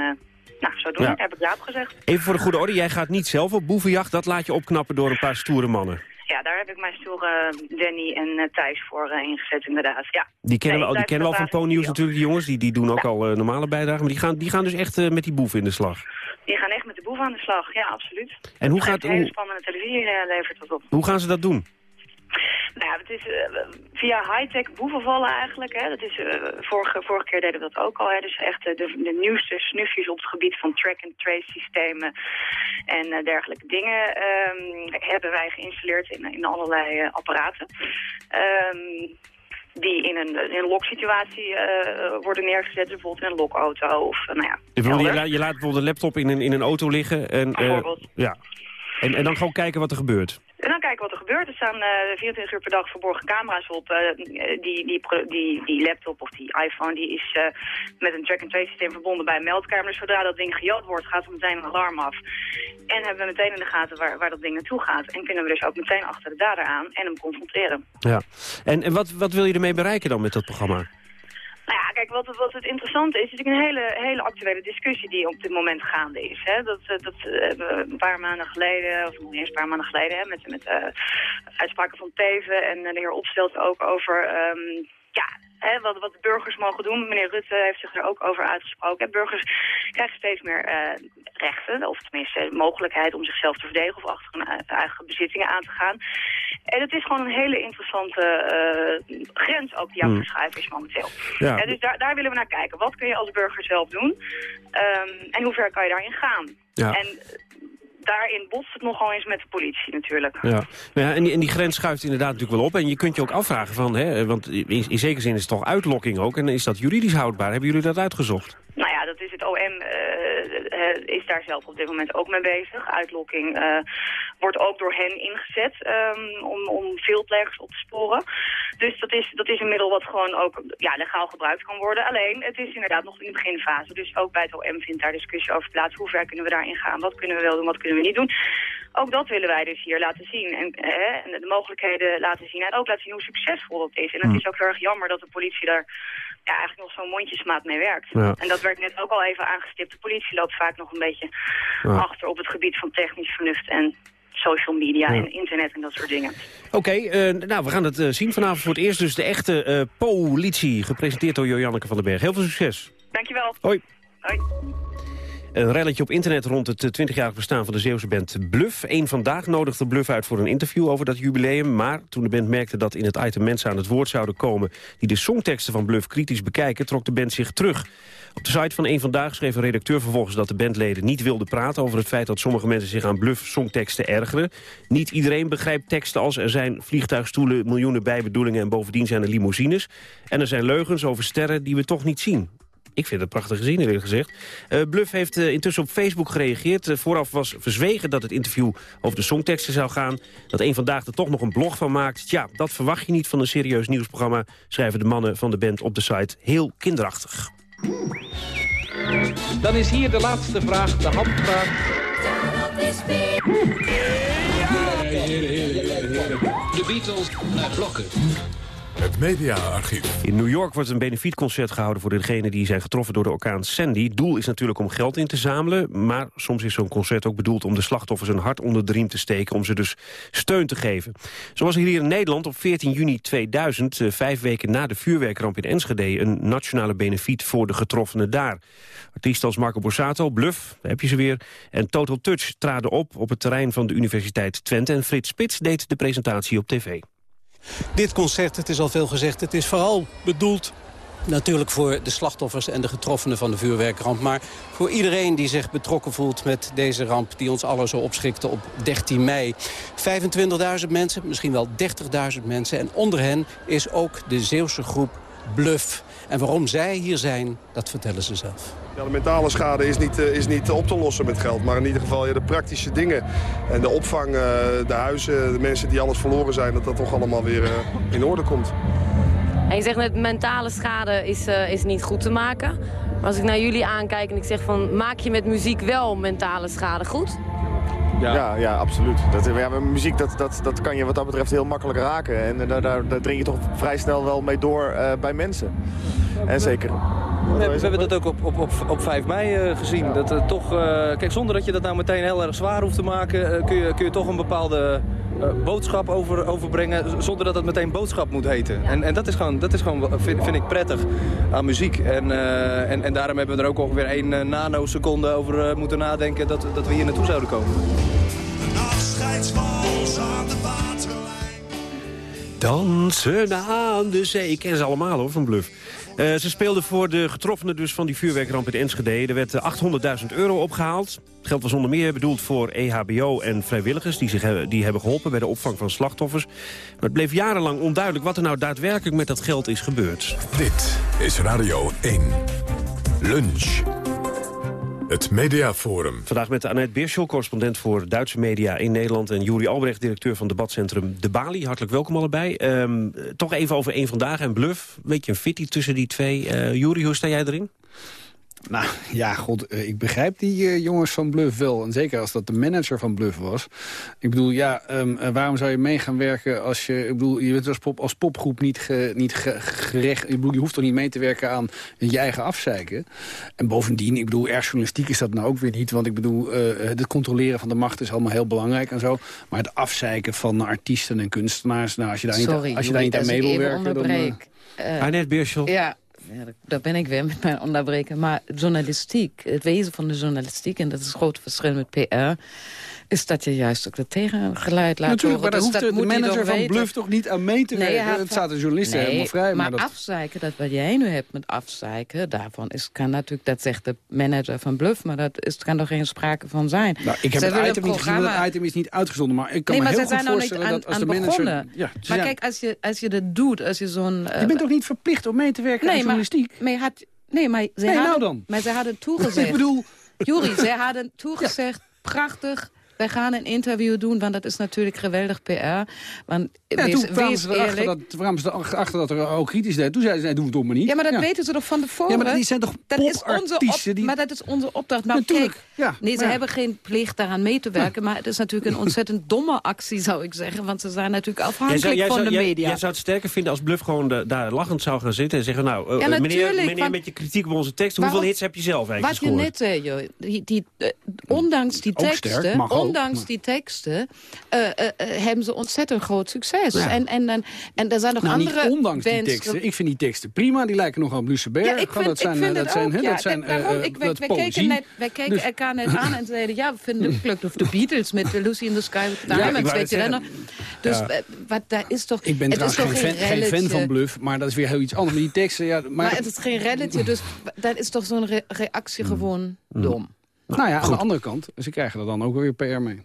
nou, zo doen. Ja. heb ik ja gezegd. Even voor de goede orde, jij gaat niet zelf op boevenjacht. Dat laat je opknappen door een paar stoere mannen. Ja, daar heb ik mijn stoere Danny en uh, Thijs voor uh, ingezet inderdaad. Ja. Die kennen nee, we, die kennen we al van Po-nieuws natuurlijk, die jongens. Die, die doen ook ja. al uh, normale bijdragen. Maar die gaan, die gaan dus echt met die boeven in de slag. Die gaan echt met de boeven aan de slag, ja, absoluut. En hoe gaat... Een hele spannende televisie levert dat op. Hoe gaan ze dat doen? Nou, het is uh, via high-tech boevenvallen eigenlijk. Hè. Dat is, uh, vorige, vorige keer deden we dat ook al. Hè. Dus echt uh, de, de, nieuwste snufjes op het gebied van track-and-trace systemen en dergelijke dingen um, hebben wij geïnstalleerd in, in allerlei apparaten. Um, die in een, in een loksituatie worden neergezet, bijvoorbeeld in een lokauto. Of, nou ja, je, je, laat, je, laat bijvoorbeeld een laptop in een, in een auto liggen. En, bijvoorbeeld. ja. En, en dan gewoon kijken wat er gebeurt. En dan kijken wat er gebeurt. Er staan 24 uur per dag verborgen camera's op. die, die, die, die laptop of die iPhone die is met een track-and-trace systeem verbonden bij een meldkamer. Dus zodra dat ding gejat wordt, gaat er meteen een alarm af. En hebben we meteen in de gaten waar, waar dat ding naartoe gaat. En kunnen we dus ook meteen achter de dader aan en hem confronteren. Ja. En, en wat, wat wil je ermee bereiken dan met dat programma? Kijk, wat, wat het interessante is, is een hele, hele actuele discussie die op dit moment gaande is. Hè. Dat, eh, dat hebben we een paar maanden geleden, of nog eens een paar maanden geleden, hè, met, met uh, uitspraken van Teven en de heer Opstelt ook over um, ja, Hè, wat, wat burgers mogen doen. Meneer Rutte heeft zich er ook over uitgesproken. Burgers krijgen steeds meer rechten, of tenminste mogelijkheid om zichzelf te verdedigen of achter hun eigen bezittingen aan te gaan. En het is gewoon een hele interessante uh, grens ook die aan het hmm. verschuiven is momenteel. Ja. dus daar, daar willen we naar kijken. Wat kun je als burger zelf doen? Um, en hoe ver kan je daarin gaan? Ja. En daarin botst het nogal eens met de politie natuurlijk. Ja, ja en, die, en die grens schuift inderdaad natuurlijk wel op. En je kunt je ook afvragen van, hè, want in, in zekere zin is het toch uitlokking ook. En is dat juridisch houdbaar? Hebben jullie dat uitgezocht? Nou ja, dat is het OM uh, is daar zelf op dit moment ook mee bezig. Uitlokking uh, wordt ook door hen ingezet um, om, om veelplegers op te sporen. Dus dat is, dat is een middel wat gewoon ook ja, legaal gebruikt kan worden. Alleen, het is inderdaad nog in de beginfase. Dus ook bij het OM vindt daar discussie over plaats. Hoe ver kunnen we daarin gaan? Wat kunnen we wel doen? Wat kunnen we niet doen? Ook dat willen wij dus hier laten zien. En, en de mogelijkheden laten zien. En ook laten zien hoe succesvol dat is. En het hmm. is ook heel erg jammer dat de politie daar ja, eigenlijk nog zo'n mondjesmaat mee werkt. En dat werd net ook al even aangestipt. De politie loopt vaak nog een beetje achter op het gebied van technisch vernuft en social media en internet en dat soort dingen. Oké, eh, nou we gaan het uh, zien vanavond voor het eerst. Dus de echte uh, politie, gepresenteerd door Joanneke van den Berg. Heel veel succes. Dankjewel. Hoi. Hoi. Een relletje op internet rond het 20-jarig bestaan van de Zeeuwse band Bluff. Eén vandaag nodigde Bluff uit voor een interview over dat jubileum. Maar toen de band merkte dat in het item mensen aan het woord zouden komen... die de songteksten van Bluff kritisch bekijken, trok de band zich terug. Op de site van Eén Vandaag schreef een redacteur vervolgens dat de bandleden niet wilden praten over het feit dat sommige mensen zich aan Bluff songteksten ergeren. Niet iedereen begrijpt teksten als er zijn vliegtuigstoelen, miljoenen bijbedoelingen en bovendien zijn er limousines. En er zijn leugens over sterren die we toch niet zien. Ik vind het prachtig gezien, eerlijk gezegd. Uh, Bluff heeft uh, intussen op Facebook gereageerd. Uh, vooraf was verzwegen dat het interview over de songteksten zou gaan. Dat een vandaag er toch nog een blog van maakt. Tja, dat verwacht je niet van een serieus nieuwsprogramma... schrijven de mannen van de band op de site. Heel kinderachtig. Dan is hier de laatste vraag, de handvraag. De Beatles naar blokken. Het mediaarchief. In New York wordt een benefietconcert gehouden voor degenen die zijn getroffen door de orkaan Sandy. Doel is natuurlijk om geld in te zamelen, maar soms is zo'n concert ook bedoeld om de slachtoffers een hart onder de riem te steken, om ze dus steun te geven. Zoals hier in Nederland op 14 juni 2000, eh, vijf weken na de vuurwerkramp in Enschede, een nationale benefiet voor de getroffenen daar. Artiesten als Marco Borsato, Bluff, daar heb je ze weer, en Total Touch traden op op het terrein van de Universiteit Twente en Frits Spits deed de presentatie op tv. Dit concert, het is al veel gezegd, het is vooral bedoeld Natuurlijk voor de slachtoffers en de getroffenen van de vuurwerkramp. Maar voor iedereen die zich betrokken voelt met deze ramp... die ons allen zo opschrikte op 13 mei. 25.000 mensen, misschien wel 30.000 mensen. En onder hen is ook de Zeeuwse groep Bluff. En waarom zij hier zijn, dat vertellen ze zelf. Ja, de mentale schade is niet, eh, is niet op te lossen met geld. Maar in ieder geval ja, de praktische dingen. En de opvang, eh, de huizen, de mensen die alles verloren zijn... dat dat toch allemaal weer eh, in orde komt. En je zegt net, mentale schade is, is niet goed te maken. Maar als ik naar jullie aankijk en ik zeg van... maak je met muziek wel mentale schade goed? Ja, ja, ja absoluut. Dat, ja, muziek dat, dat, dat kan je wat dat betreft heel makkelijk raken. En daar, daar, daar dring je toch vrij snel wel mee door bij mensen. En zeker we, we, hebben dat ook op, op, op, op 5 mei uh, gezien. Dat, uh, toch, uh, kijk, zonder dat je dat nou meteen heel erg zwaar hoeft te maken... kun, je, kun je toch een bepaalde boodschap over, overbrengen... zonder dat het meteen boodschap moet heten. En, en dat is gewoon, dat is gewoon vind, vind ik prettig aan muziek. En, en, en daarom hebben we er ook ongeveer één nanoseconde over moeten nadenken... Dat, dat we hier naartoe zouden komen. Een afscheidswals aan de waterlijn. Dansen aan de zee. Ik ken ze allemaal hoor, van Bluff. Uh, ze speelden voor de getroffenen dus van die vuurwerkramp in Enschede. Er werd 800.000 eh, euro opgehaald. Het geld was onder meer bedoeld voor EHBO en vrijwilligers... Die, zich, die hebben geholpen bij de opvang van slachtoffers. Maar het bleef jarenlang onduidelijk wat er nou daadwerkelijk met dat geld is gebeurd. Dit is Radio 1. Lunch. Het Mediaforum. Vandaag met Annette Beerschel, correspondent voor Duitse media in Nederland... en Juri Albrecht, directeur van debatcentrum De Bali. Hartelijk welkom allebei. Um, toch even over één vandaag en Bluff. Weet je een fitty tussen die twee. Uh, Juri, hoe sta jij erin? Nou, ja, god, eh, ik begrijp die uh, jongens van Bluff wel. En zeker als dat de manager van Bluff was. Ik bedoel, ja, um, uh, waarom zou je mee gaan werken als je... Ik bedoel, je bent als, pop, als popgroep niet, ge, niet ge, gerecht... Ik bedoel, je hoeft toch niet mee te werken aan je eigen afzeiken. En bovendien, ik bedoel, erg journalistiek is dat nou ook weer niet. Want ik bedoel, het controleren van de macht is allemaal heel belangrijk en zo. Maar het afzeiken van artiesten en kunstenaars... Nou, als je daar Sorry, niet, als je daar niet aan mee wil werken... Dan, uh, Annette Beerschel. Ja, ja, daar ben ik weer met mijn onderbreken. Maar journalistiek, het wezen van de journalistiek... en dat is het grote verschil met PR is dat je juist ook de tegengeluid laat Natuurlijk, horen. maar daar dus hoeft dat de manager van weten. Bluff toch niet aan mee te Nee, werken? het staat de journalisten Nee, helemaal vrij. Maar, dat... afzeiken, dat wat jij nu hebt met afzeiken... daarvan is, kan natuurlijk, dat zegt de manager van Bluff... maar dat is, kan er geen sprake van zijn. Nou, ik heb Zij het item niet gezien, want het item is niet uitgezonden. Maar ik kan nee, me maar heel ze goed niet voorstellen aan, dat als aan de manager... Ja, maar zijn- kijk, als je, als je dat doet, als je zo'n... je bent toch niet verplicht om mee te werken aan nee, maar, journalistiek? maar je had, nee, maar ze Nee, nou hadden, dan. Maar ze hadden toegezegd. Ik bedoel- Juri, ze hadden toegezegd, prachtig... Wij gaan een interview doen, want dat is natuurlijk geweldig PR. Want Ja, wees, toen kwamen wees ze erachter eerlijk. dat, kwamen ze erachter dat er ook kritisch deed. Toen zeiden ze, nee, doen we het toch maar niet. Ja, maar dat weten ze toch van tevoren? Ja, maar die zijn toch dat is onze op, popartiesten die- Maar dat is onze opdracht. Maar Natuurlijk, kijk, ja, nee, ze ja. hebben geen plicht daaraan mee te werken. Maar het is natuurlijk een ontzettend domme actie, zou ik zeggen. Want ze zijn natuurlijk Jij afhankelijk zou, jij, van zou, de jij- media. jij zou het sterker vinden als Bluff gewoon de- daar lachend zou gaan zitten... en zeggen, nou, eh, Ja, meneer, meneer want- met je kritiek op onze tekst... Waarom- hoeveel hits heb je zelf eigenlijk Wat je net zei, joh, die, die, eh, ondanks die Ook teksten, sterk, ondanks die teksten eh, eh, eh, hebben ze ontzettend groot succes. Ja. En, en, en, en er zijn nog Nou, andere niet ondanks die teksten. Ik vind die teksten prima. Die lijken nog op. Ja, ik vind, dat zijn, ik vind het dat zijn, ook, ja. dat zijn, ik, wij, keken, net, wij keken Dus- elkaar net aan en zeiden... ja, we vinden het leuk of de Beatles met Lucy in the Sky with Diamonds, weet je nog? Dus wat, daar is toch... Ik ben het trouwens geen fan, geen fan van Bluff, maar dat is weer heel iets anders. Maar die teksten, ja... Maar, Maar het is geen relletje, dus dat is toch zo'n re- reactie Mm. gewoon dom. Nou ja, aan de andere kant, ze krijgen er dan ook weer PR mee.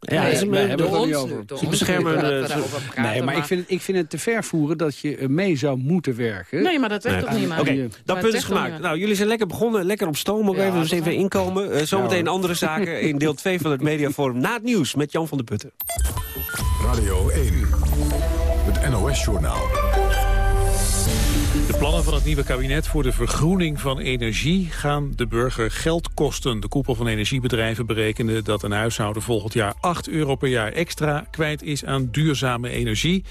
Ja, Nee, door hebben het er niet over. door Ze beschermen de- praten, Nee, maar, maar- ik vind, het, ik vind het te ver voeren dat je eh, mee zou moeten werken. Nee, maar dat zegt toch niemand? Oké, dat Maar punt is gemaakt. Nou, jullie zijn lekker begonnen, lekker op stoom. Ook Ja, even, dus even inkomen. Eh, zometeen Ja, andere zaken in deel 2 van het Mediaforum. Na het nieuws met Jan van der Putten. Radio 1. Het NOS-journaal. Plannen van het nieuwe kabinet voor de vergroening van energie gaan de burger geld kosten. De koepel van energiebedrijven berekende dat een huishouden volgend jaar 8 euro per jaar extra kwijt is aan duurzame energie.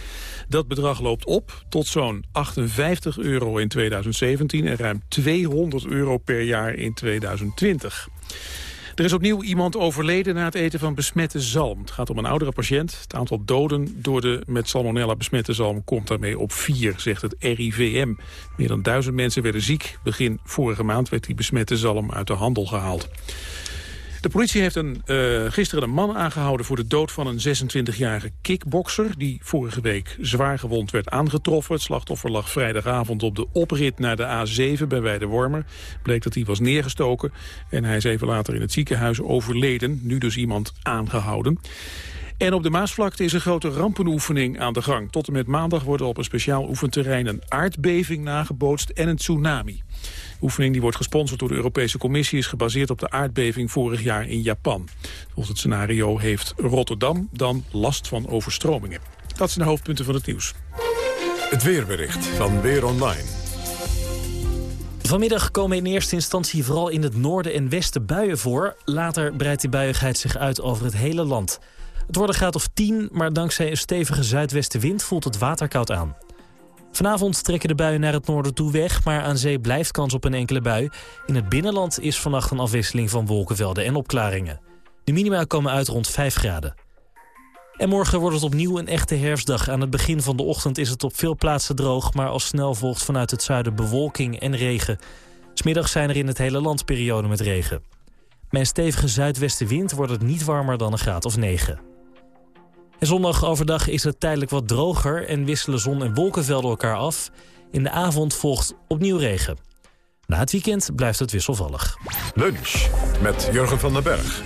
Dat bedrag loopt op tot zo'n 58 euro in 2017 en ruim 200 euro per jaar in 2020. Er is opnieuw iemand overleden na het eten van besmette zalm. Het gaat om een oudere patiënt. Het aantal doden door de met salmonella besmette zalm komt daarmee op vier, zegt het RIVM. Meer dan duizend mensen werden ziek. Begin vorige maand werd die besmette zalm uit de handel gehaald. De politie heeft een, eh, gisteren een man aangehouden voor de dood van een 26-jarige kickbokser... die vorige week zwaar gewond werd aangetroffen. Het slachtoffer lag vrijdagavond op de oprit naar de A7 bij Weidewormer. Bleek dat hij was neergestoken en hij is even later in het ziekenhuis overleden. Nu dus iemand aangehouden. En op de Maasvlakte is een grote rampenoefening aan de gang. Tot en met maandag worden op een speciaal oefenterrein een aardbeving nagebootst en een tsunami. De oefening die wordt gesponsord door de Europese Commissie is gebaseerd op de aardbeving vorig jaar in Japan. Volgens het scenario heeft Rotterdam dan last van overstromingen. Dat zijn de hoofdpunten van het nieuws. Het weerbericht van Weer Online. Vanmiddag komen in eerste instantie vooral in het noorden en westen buien voor. Later breidt die buiigheid zich uit over het hele land. Het wordt een graad of 10, maar dankzij een stevige zuidwestenwind voelt het waterkoud aan. Vanavond trekken de buien naar het noorden toe weg, maar aan zee blijft kans op een enkele bui. In het binnenland is vannacht een afwisseling van wolkenvelden en opklaringen. De minima komen uit rond 5 graden. En morgen wordt het opnieuw een echte herfstdag. Aan het begin van de ochtend is het op veel plaatsen droog... maar al snel volgt vanuit het zuiden bewolking en regen. Smiddag zijn er in het hele land perioden met regen. Een stevige zuidwestenwind wordt het niet warmer dan een graad of 9. En zondag overdag is het tijdelijk wat droger... en wisselen zon en wolkenvelden elkaar af. In de avond volgt opnieuw regen. Na het weekend blijft het wisselvallig. Lunch met Jurgen van den Berg.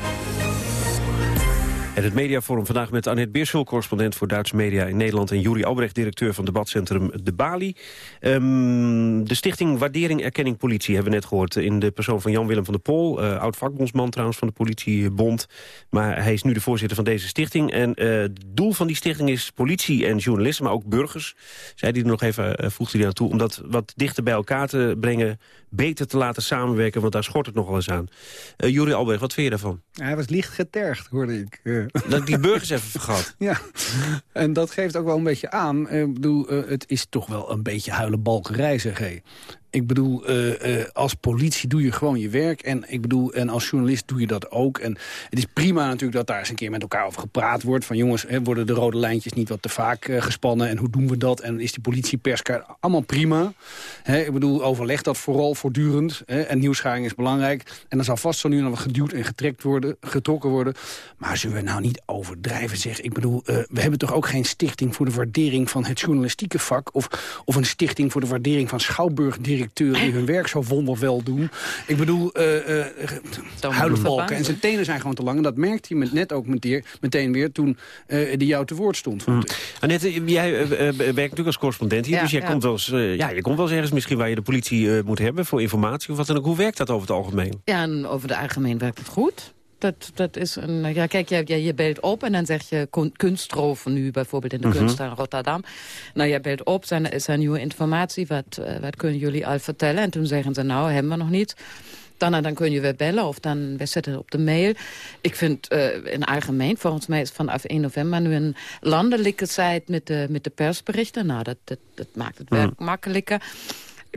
En het mediaforum vandaag met Annette Beerschel, correspondent voor Duitse media in Nederland... en Juri Albrecht, directeur van debatcentrum De Bali. Ehm, de stichting Waardering Erkenning Politie hebben we net gehoord... in de persoon van Jan-Willem van der Pol, uh, oud-vakbondsman trouwens van de politiebond. Maar hij is nu de voorzitter van deze stichting. En uh, het doel van die stichting is politie en journalisten, maar ook burgers... zei hij er nog even, uh, voegde hij aan toe, om dat wat dichter bij elkaar te brengen... beter te laten samenwerken, want daar schort het nog wel eens aan. Uh, Juri Albrecht, wat vind je daarvan? Hij was licht getergd, hoorde ik. Dat ik die burgers even vergat. Ja, en dat geeft ook wel een beetje aan. Ik bedoel, het is toch wel een beetje huilenbalkerij, zeg hé. Ik bedoel, uh, uh, als politie doe je gewoon je werk. En ik bedoel, en als journalist doe je dat ook. En het is prima natuurlijk dat daar eens een keer met elkaar over gepraat wordt. Van jongens, hè, worden de rode lijntjes niet wat te vaak uh, gespannen? En hoe doen we dat? En is die politieperskaart allemaal prima? Hè, ik bedoel, overleg dat vooral voortdurend. Hè, en nieuwsgaring is belangrijk. En dan zal vast zo nu nog wat geduwd en getrekt worden, getrokken worden. Maar zullen we nou niet overdrijven, zeg? Ik bedoel, we hebben toch ook geen stichting voor de waardering van het journalistieke vak? Of, of een stichting voor de waardering van schouwburgdirecteuren directeuren die hun werk zo wonderwel doen. Ik bedoel, uh, uh, huilenbalken. En zijn tenen zijn gewoon te lang. En dat merkte hij net ook meteen, meteen weer toen uh, die jou te woord stond. Ik. Annette, jij werkt natuurlijk als correspondent hier. Ja, dus jij ja. komt wel eens, ja, je komt wel eens ergens misschien waar je de politie moet hebben voor informatie of wat dan ook. Hoe werkt dat over het algemeen? Ja, en over het algemeen werkt het goed. Dat, dat is een, ja, kijk, je, je, je belt op en dan zeg je kunstroven nu bijvoorbeeld in de mm -hmm. kunst in Rotterdam. Nou, je belt op, zijn, is er nieuwe informatie, wat, uh, wat kunnen jullie al vertellen? En toen zeggen ze, nou, hebben we nog niet. Dan, dan kun je weer bellen of dan we zetten het op de mail. Ik vind uh, in algemeen, volgens mij is vanaf 1 november nu een landelijke site met de, met de persberichten. Nou, dat, dat, dat maakt het werk mm. makkelijker.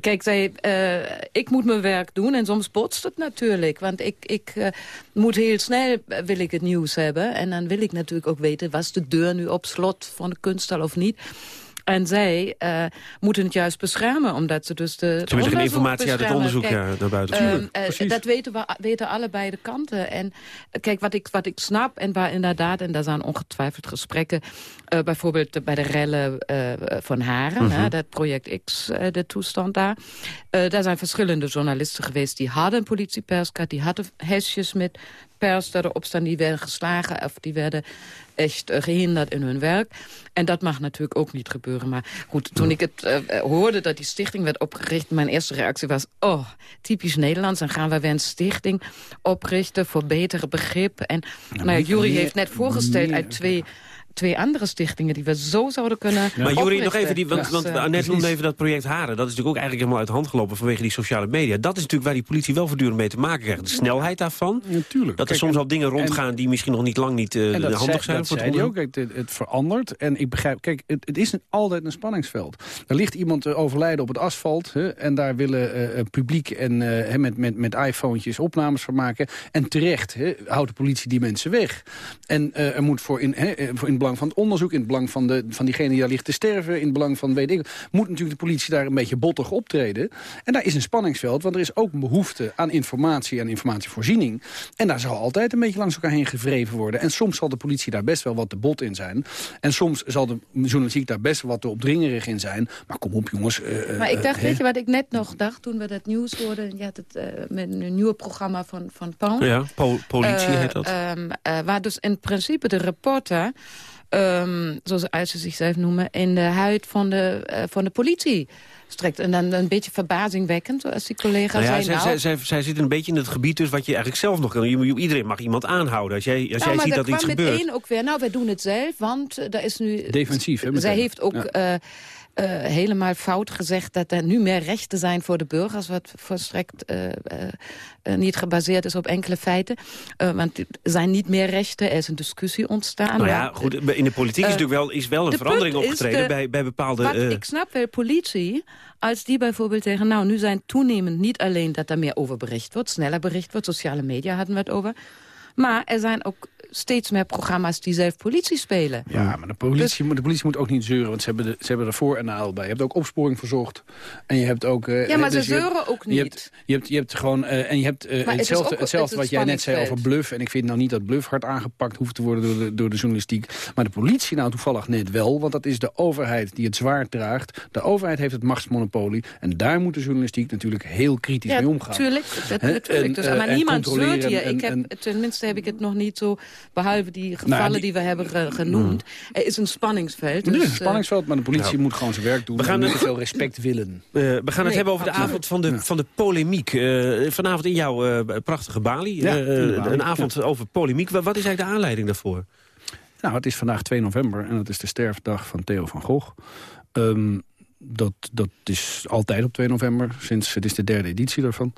Kijk, zij, uh, ik moet mijn werk doen en soms botst het natuurlijk. Want ik, ik uh, moet heel snel, wil ik het nieuws hebben. En dan wil ik natuurlijk ook weten, was de deur nu op slot van de kunsthal of niet. En zij uh, moeten het juist beschermen, omdat ze dus de Ze willen geen informatie uit het onderzoek kijk, ja, naar buiten sturen. Uh, dat weten, we, weten allebei de kanten. En kijk, wat ik, wat ik snap, en waar inderdaad, en daar zijn ongetwijfeld gesprekken... Uh, bijvoorbeeld bij de rellen van Haren, hè, dat project X, de toestand daar. daar zijn verschillende journalisten geweest die hadden een politieperskaart... die hadden hesjes met erop staan, die werden geslagen... of die werden echt uh, gehinderd in hun werk. En dat mag natuurlijk ook niet gebeuren. Maar goed, toen ik het uh, hoorde dat die stichting werd opgericht... mijn eerste reactie was, oh, typisch Nederlands. Dan gaan we weer een stichting oprichten voor betere begrip. En nou, nou Jury heeft net voorgesteld uit twee twee andere stichtingen die we zo zouden kunnen Maar Juri, nog even, die, want, want Annette noemde even dat project Haren. Dat is natuurlijk ook eigenlijk helemaal uit de hand gelopen vanwege die sociale media. Dat is natuurlijk waar die politie wel voortdurend mee te maken krijgt. De snelheid daarvan. Natuurlijk. Dat er soms al dingen rondgaan die misschien nog niet lang niet uh, handig zei, zijn. Dat voor zei ook. Kijk, het, het, verandert. En ik begrijp, kijk, het, het is een, altijd een spanningsveld. Er ligt iemand te overlijden op het asfalt. Hè, en daar willen uh, publiek en uh, met, met, met iPhone'tjes opnames van maken. En terecht hè, houdt de politie die mensen weg. En er moet voor in, hè, voor in belang van het onderzoek... in het belang van, de, van diegene die daar ligt te sterven... in het belang van, weet ik... moet natuurlijk de politie daar een beetje bottig optreden. En daar is een spanningsveld, want er is ook een behoefte aan informatie... en informatievoorziening. En daar zal altijd een beetje langs elkaar heen gevreven worden. En soms zal de politie daar best wel wat te bot in zijn. En soms zal de journalistiek daar best wel wat te opdringerig in zijn. Maar kom op, jongens. Uh, maar ik dacht, weet je wat ik net nog dacht toen we dat nieuws hoorden? Je had het uh, met een nieuwe programma van, van Pan. Ja, po politie heet dat. Um, waar dus in principe de reporter... Um, zoals ze zichzelf noemen, in de huid van de, uh, van de politie strekt. En dan een beetje verbazingwekkend, zoals die collega nou ja, zei. Zij, nou, zij, zij, zij zit een beetje in het gebied dus wat je eigenlijk zelf nog kan. Iedereen mag iemand aanhouden. Als jij, als nou, jij ziet dat iets gebeurt. Maar meteen ook weer, nou, wij doen het zelf, want uh, daar is nu... Defensief, hè? Zij heeft ook... Ja. Uh, uh, helemaal fout gezegd dat er nu meer rechten zijn voor de burgers... wat volstrekt uh, uh, niet gebaseerd is op enkele feiten. want er zijn niet meer rechten, er is een discussie ontstaan. Nou ja, goed, in de politiek is natuurlijk wel, is wel een verandering opgetreden de, bij, bij bepaalde... Wat, ik snap wel, politie, als die bijvoorbeeld zeggen... nou, nu zijn toenemend niet alleen dat er meer over bericht wordt... sneller bericht wordt, sociale media hadden we het over... maar er zijn ook steeds meer programma's die zelf politie spelen. Ja, maar de politie, dus, de politie moet ook niet zeuren, want ze hebben, de, ze hebben er voor- en nadeel bij. Je hebt ook opsporing verzocht. En je hebt ook... Uh, ja, maar dus ze zeuren hebt, ook niet. Je hebt, je hebt, je hebt gewoon... Uh, en je hebt uh, hetzelfde, het ook, hetzelfde wat jij net zei over bluff. En ik vind nou niet dat bluff hard aangepakt hoeft te worden door de, door de journalistiek. Maar de politie nou toevallig net wel, want dat is de overheid die het zwaar draagt. De overheid heeft het machtsmonopolie. En daar moet de journalistiek natuurlijk heel kritisch ja, mee omgaan. Tuurlijk, dat, natuurlijk. Dus, maar niemand zeurt hier. ik heb tenminste heb ik het nog niet zo... behalve die gevallen Nou, die- die, we hebben ge- genoemd. Er is een spanningsveld. Het is dus, een eh, spanningsveld, maar de politie Nou. moet gewoon zijn werk doen. We gaan en niet veel respect willen. Eh, we gaan het Nee, hebben over de avond van de, van de polemiek. Eh, vanavond in jouw eh, prachtige Bali. Eh, een avond over polemiek. Wa- Wat is eigenlijk de aanleiding daarvoor? Nou, het is vandaag 2 november en dat is de sterfdag van Theo van Gogh. Ehm, dat, dat is altijd op 2 november, sinds het is de derde editie daarvan.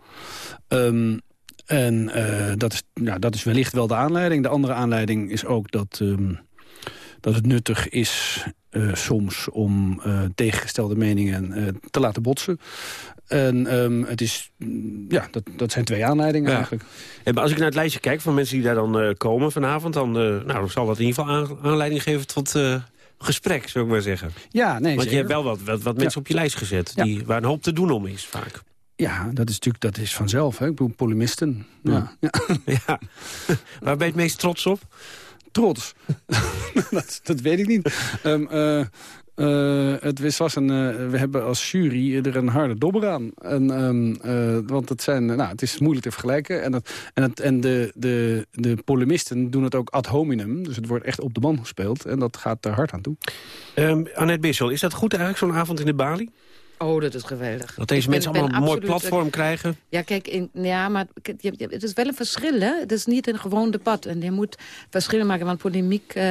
Ehm, en eh, dat, is, ja, dat is wellicht wel de aanleiding. De andere aanleiding is ook dat, ehm, dat het nuttig is eh, soms om eh, tegengestelde meningen te laten botsen. En ehm, het is, mm, ja, dat, dat zijn twee aanleidingen Ja. eigenlijk. En als ik naar het lijstje kijk van mensen die daar dan komen vanavond... dan nou, zal dat in ieder geval aan- aanleiding geven tot gesprek, zou ik maar zeggen. Ja, nee, Want je hebt wel wat, wat, wat mensen Ja. op je lijst gezet... Ja. Die, waar een hoop te doen om is, vaak. Ja, dat is natuurlijk dat is vanzelf. Hè? Ik bedoel, polemisten. Ja. Ja. Ja. waar ben je het meest trots op? Trots. dat, dat weet ik niet. Ehm, eh, eh, het was- een, eh, we hebben als jury er een harde dobber aan. En, ehm, eh, want het, zijn, nou, het is moeilijk te vergelijken. En, het, en, het, en de, de, de polemisten doen het ook ad hominem. Dus het wordt echt op de man gespeeld. En dat gaat er hard aan toe. Ehm Annette Bissel, is dat goed eigenlijk, zo'n avond in de Bali? Oh, dat is geweldig. Dat deze Ik mensen ben allemaal een mooi platform krijgen? Ja, kijk, in, ja, maar het is wel een verschil, hè? Het is niet een gewoon debat. En je moet verschillen maken, want polemiek eh,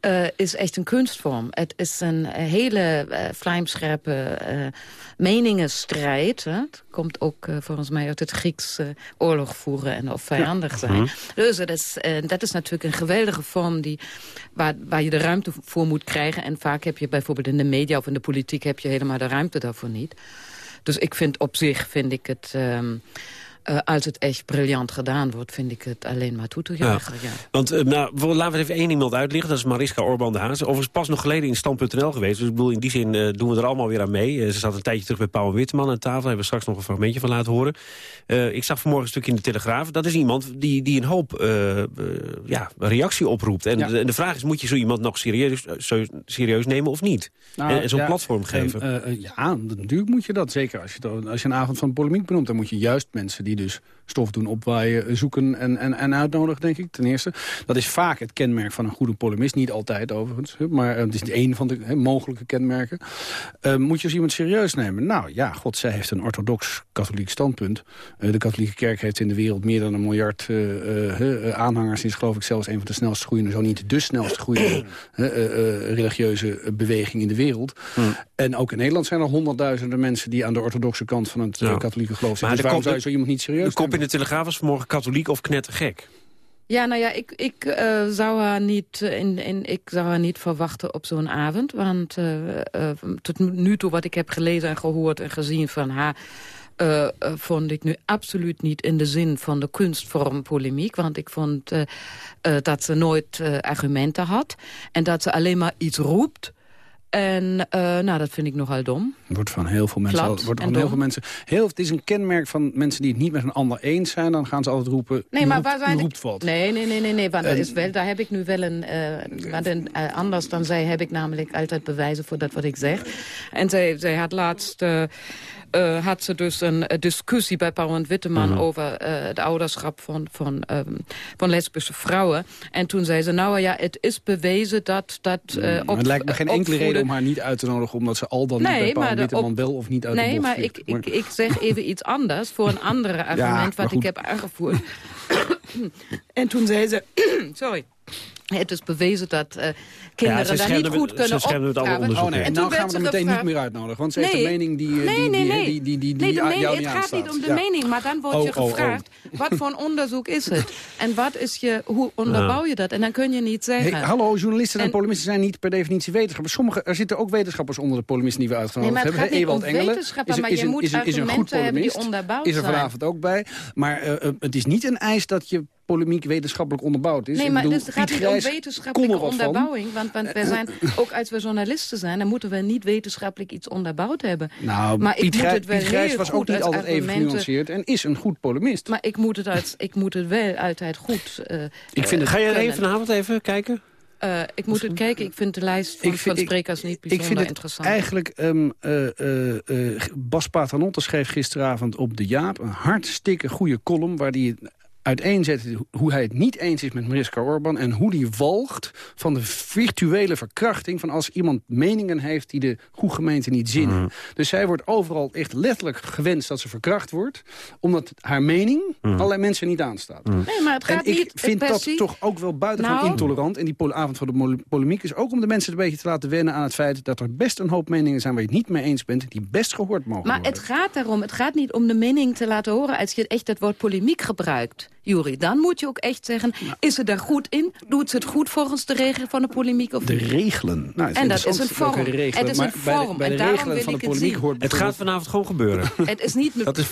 eh, is echt een kunstvorm. Het is een hele eh vlijmscherpe eh, meningenstrijd. Hè? Het komt ook volgens mij uit het Grieks oorlog voeren en of vijandig zijn. Mhm. Dus het is, dat is natuurlijk een geweldige vorm die, waar, waar je de ruimte voor moet krijgen. En vaak heb je bijvoorbeeld in de media of in de politiek... heb je helemaal de ruimte daarvoor niet. Dus ik vind op zich, vind ik het... ehm, eh, als het echt briljant gedaan wordt, vind ik het alleen maar toe te juichen. Ja. Want eh, nou, laten we even één iemand uitleggen. Dat is Mariska Orban de Haas. Overigens pas nog geleden in Stand.nl geweest. Dus ik bedoel, in die zin eh, doen we er allemaal weer aan mee. Ze zat een tijdje terug bij Paul Witteman aan tafel. Daar hebben we straks nog een fragmentje van laten horen. Eh, ik zag vanmorgen een stukje in de Telegraaf. Dat is iemand die, die een hoop ja, reactie oproept. En, Ja. de, en de vraag is, moet je zo iemand nog serieus, zo- serieus nemen of niet? Nou, en en zo'n ja, platform geven. en, ja, natuurlijk moet je dat. Zeker als je, als je een avond van polemiek benoemt... dan moet je juist mensen die dus stof doen opwaaien... eh, zoeken en, en, en uitnodigen, denk ik, ten eerste. Dat is vaak het kenmerk van een goede polemist. Niet altijd, overigens. Maar eh, het is één van de mogelijke kenmerken. Eh, moet je dus iemand serieus nemen? Nou ja, god, zij heeft een orthodox-katholiek standpunt. De katholieke kerk heeft in de wereld meer dan een miljard aanhangers. Is geloof ik zelfs een van de snelst groeiende... zo niet de snelst groeiende religieuze beweging in de wereld. En ook in Nederland zijn er honderdduizenden mensen... die aan de orthodoxe kant van het Ja. katholieke geloof Maar zitten. Dus waarom zou je zo iemand niet serieus De kop in de Telegraaf was vanmorgen katholiek of knettergek. Ja, nou ja, ik, ik, eh, zou haar niet, eh, in, in, ik zou haar niet verwachten op zo'n avond. Want eh, tot nu toe wat ik heb gelezen en gehoord en gezien van haar... vond ik nu absoluut niet in de zin van de kunstvorm polemiek. Want ik vond dat ze nooit eh, argumenten had. En dat ze alleen maar iets roept. En eh, nou, dat vind ik nogal dom. wordt van heel veel mensen. Wordt van heel veel mensen heel, het is een kenmerk van mensen die het niet met een ander eens zijn. Dan gaan ze altijd roepen. Nee, maar roept, waar zijn roept wat. Nee, nee, nee, nee, nee want dat is wel, daar heb ik nu wel een... want een, eh, anders dan zij heb ik namelijk altijd bewijzen voor dat wat ik zeg. En zij, zij had laatst... eh, eh, had ze dus een eh, discussie bij Pauw en Witteman... Mhm. over eh, het ouderschap van, van, ehm, van lesbische vrouwen. En toen zei ze, nou ja, het is bewezen dat... dat eh, Maar op, het lijkt me geen enkele opvoeden- reden om haar niet uit te nodigen... omdat ze al dan niet bij Paul maar de Witteman op- wel of niet uit de Nee, bocht maar ik, ik, ik zeg even iets anders voor een andere argument maar wat ik heb aangevoerd. en toen zei ze, sorry, het is bewezen dat eh, kinderen ze daar niet goed ze kunnen schermen het alle opgaven. onderzoek Oh nee, En en toen nou gaan we ze er meteen gevraagd- niet meer uitnodigen. Want ze heeft Nee. een mening die, eh, Nee, die, nee, die, nee. die, die, die, die nee, nee, het gaat niet om de Ja. mening, maar dan wordt Oh, je oh, oh. gevraagd... wat voor een onderzoek is het? En wat is je, hoe onderbouw je dat? En dan kun je niet zeggen... Hey, hallo, journalisten en, En- polemisten zijn niet per definitie wetenschappers. Sommige, er zitten ook wetenschappers onder de polemisten die we Nee, uitgenodigd maar het hebben. Ewald Engelen wetenschappen, is, maar je een, moet is een, goed argumenten hebben die polemist. Is er vanavond ook bij. Maar eh, het is niet een eis dat je polemiek wetenschappelijk onderbouwd is. Nee, Ik maar bedoel, dus het gaat Piet niet om wetenschappelijke er onderbouwing. Want, want wij zijn, ook als we journalisten zijn, dan moeten we niet wetenschappelijk iets onderbouwd hebben. Nou, maar ik Piet, moet Grij- het wel Piet Grijs was ook niet altijd even genuanceerd en is een goed polemist. Maar ik moet het, uit, ik moet het wel altijd goed eh, Ik vind het- eh, Ga je er kunnen. even vanavond even kijken? Eh, ik moet het kijken. Ik vind de lijst van, Ik vind- van sprekers niet Ik bijzonder vind het interessant. eigenlijk... ehm, eh, eh, eh, Bas Paternotte schreef gisteravond op De Jaap... een hartstikke goede column waar hij uiteenzet hoe hij het niet eens is met Mariska Orban... en hoe die walgt van de virtuele verkrachting... van als iemand meningen heeft die de goede gemeente niet zinnen. Mhm. Dus zij wordt overal echt letterlijk gewenst dat ze verkracht wordt... omdat haar mening Mhm. allerlei mensen niet aanstaat. Nee, maar het gaat en ik niet vind dat toch ook wel buitengewoon Nou. intolerant. En die avond van de polemiek is ook om de mensen een beetje te laten wennen aan het feit... dat er best een hoop meningen zijn waar je het niet mee eens bent... die best gehoord mogen Maar worden. het gaat daarom, het gaat niet om de mening te laten horen... als je echt het woord polemiek gebruikt, Juri. Dan moet je ook echt zeggen, is ze daar goed in? Doet ze het goed volgens de regelen van de polemiek? Of De niet? regelen. Nou, het En dat is een vorm. regelen, Het is maar een bij de- vorm. Bij de, En daarom regelen wil van de ik het hoort Het gaat vanavond gewoon gebeuren. Het is niet Dat is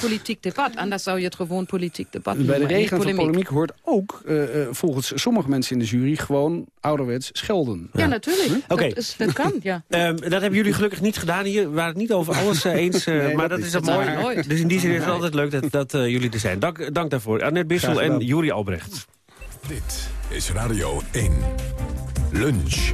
politiek debat, anders zou je het gewoon politiek debat Bij de regelen van polemiek. polemiek hoort ook, eh, eh, volgens sommige mensen in de jury... gewoon ouderwets schelden. Ja, natuurlijk. Oké. Dat, is, dat kan, ja. Ehm, dat hebben jullie gelukkig niet gedaan hier. We waren het niet over alles eh, eens. eh, Nee, maar dat dat is het mooi. nooit. Dus in die zin is het altijd leuk dat, dat eh, jullie er zijn. Dank, dank daarvoor. Annette Bissel en. Juri Albrecht. Dit is Radio 1. Lunch.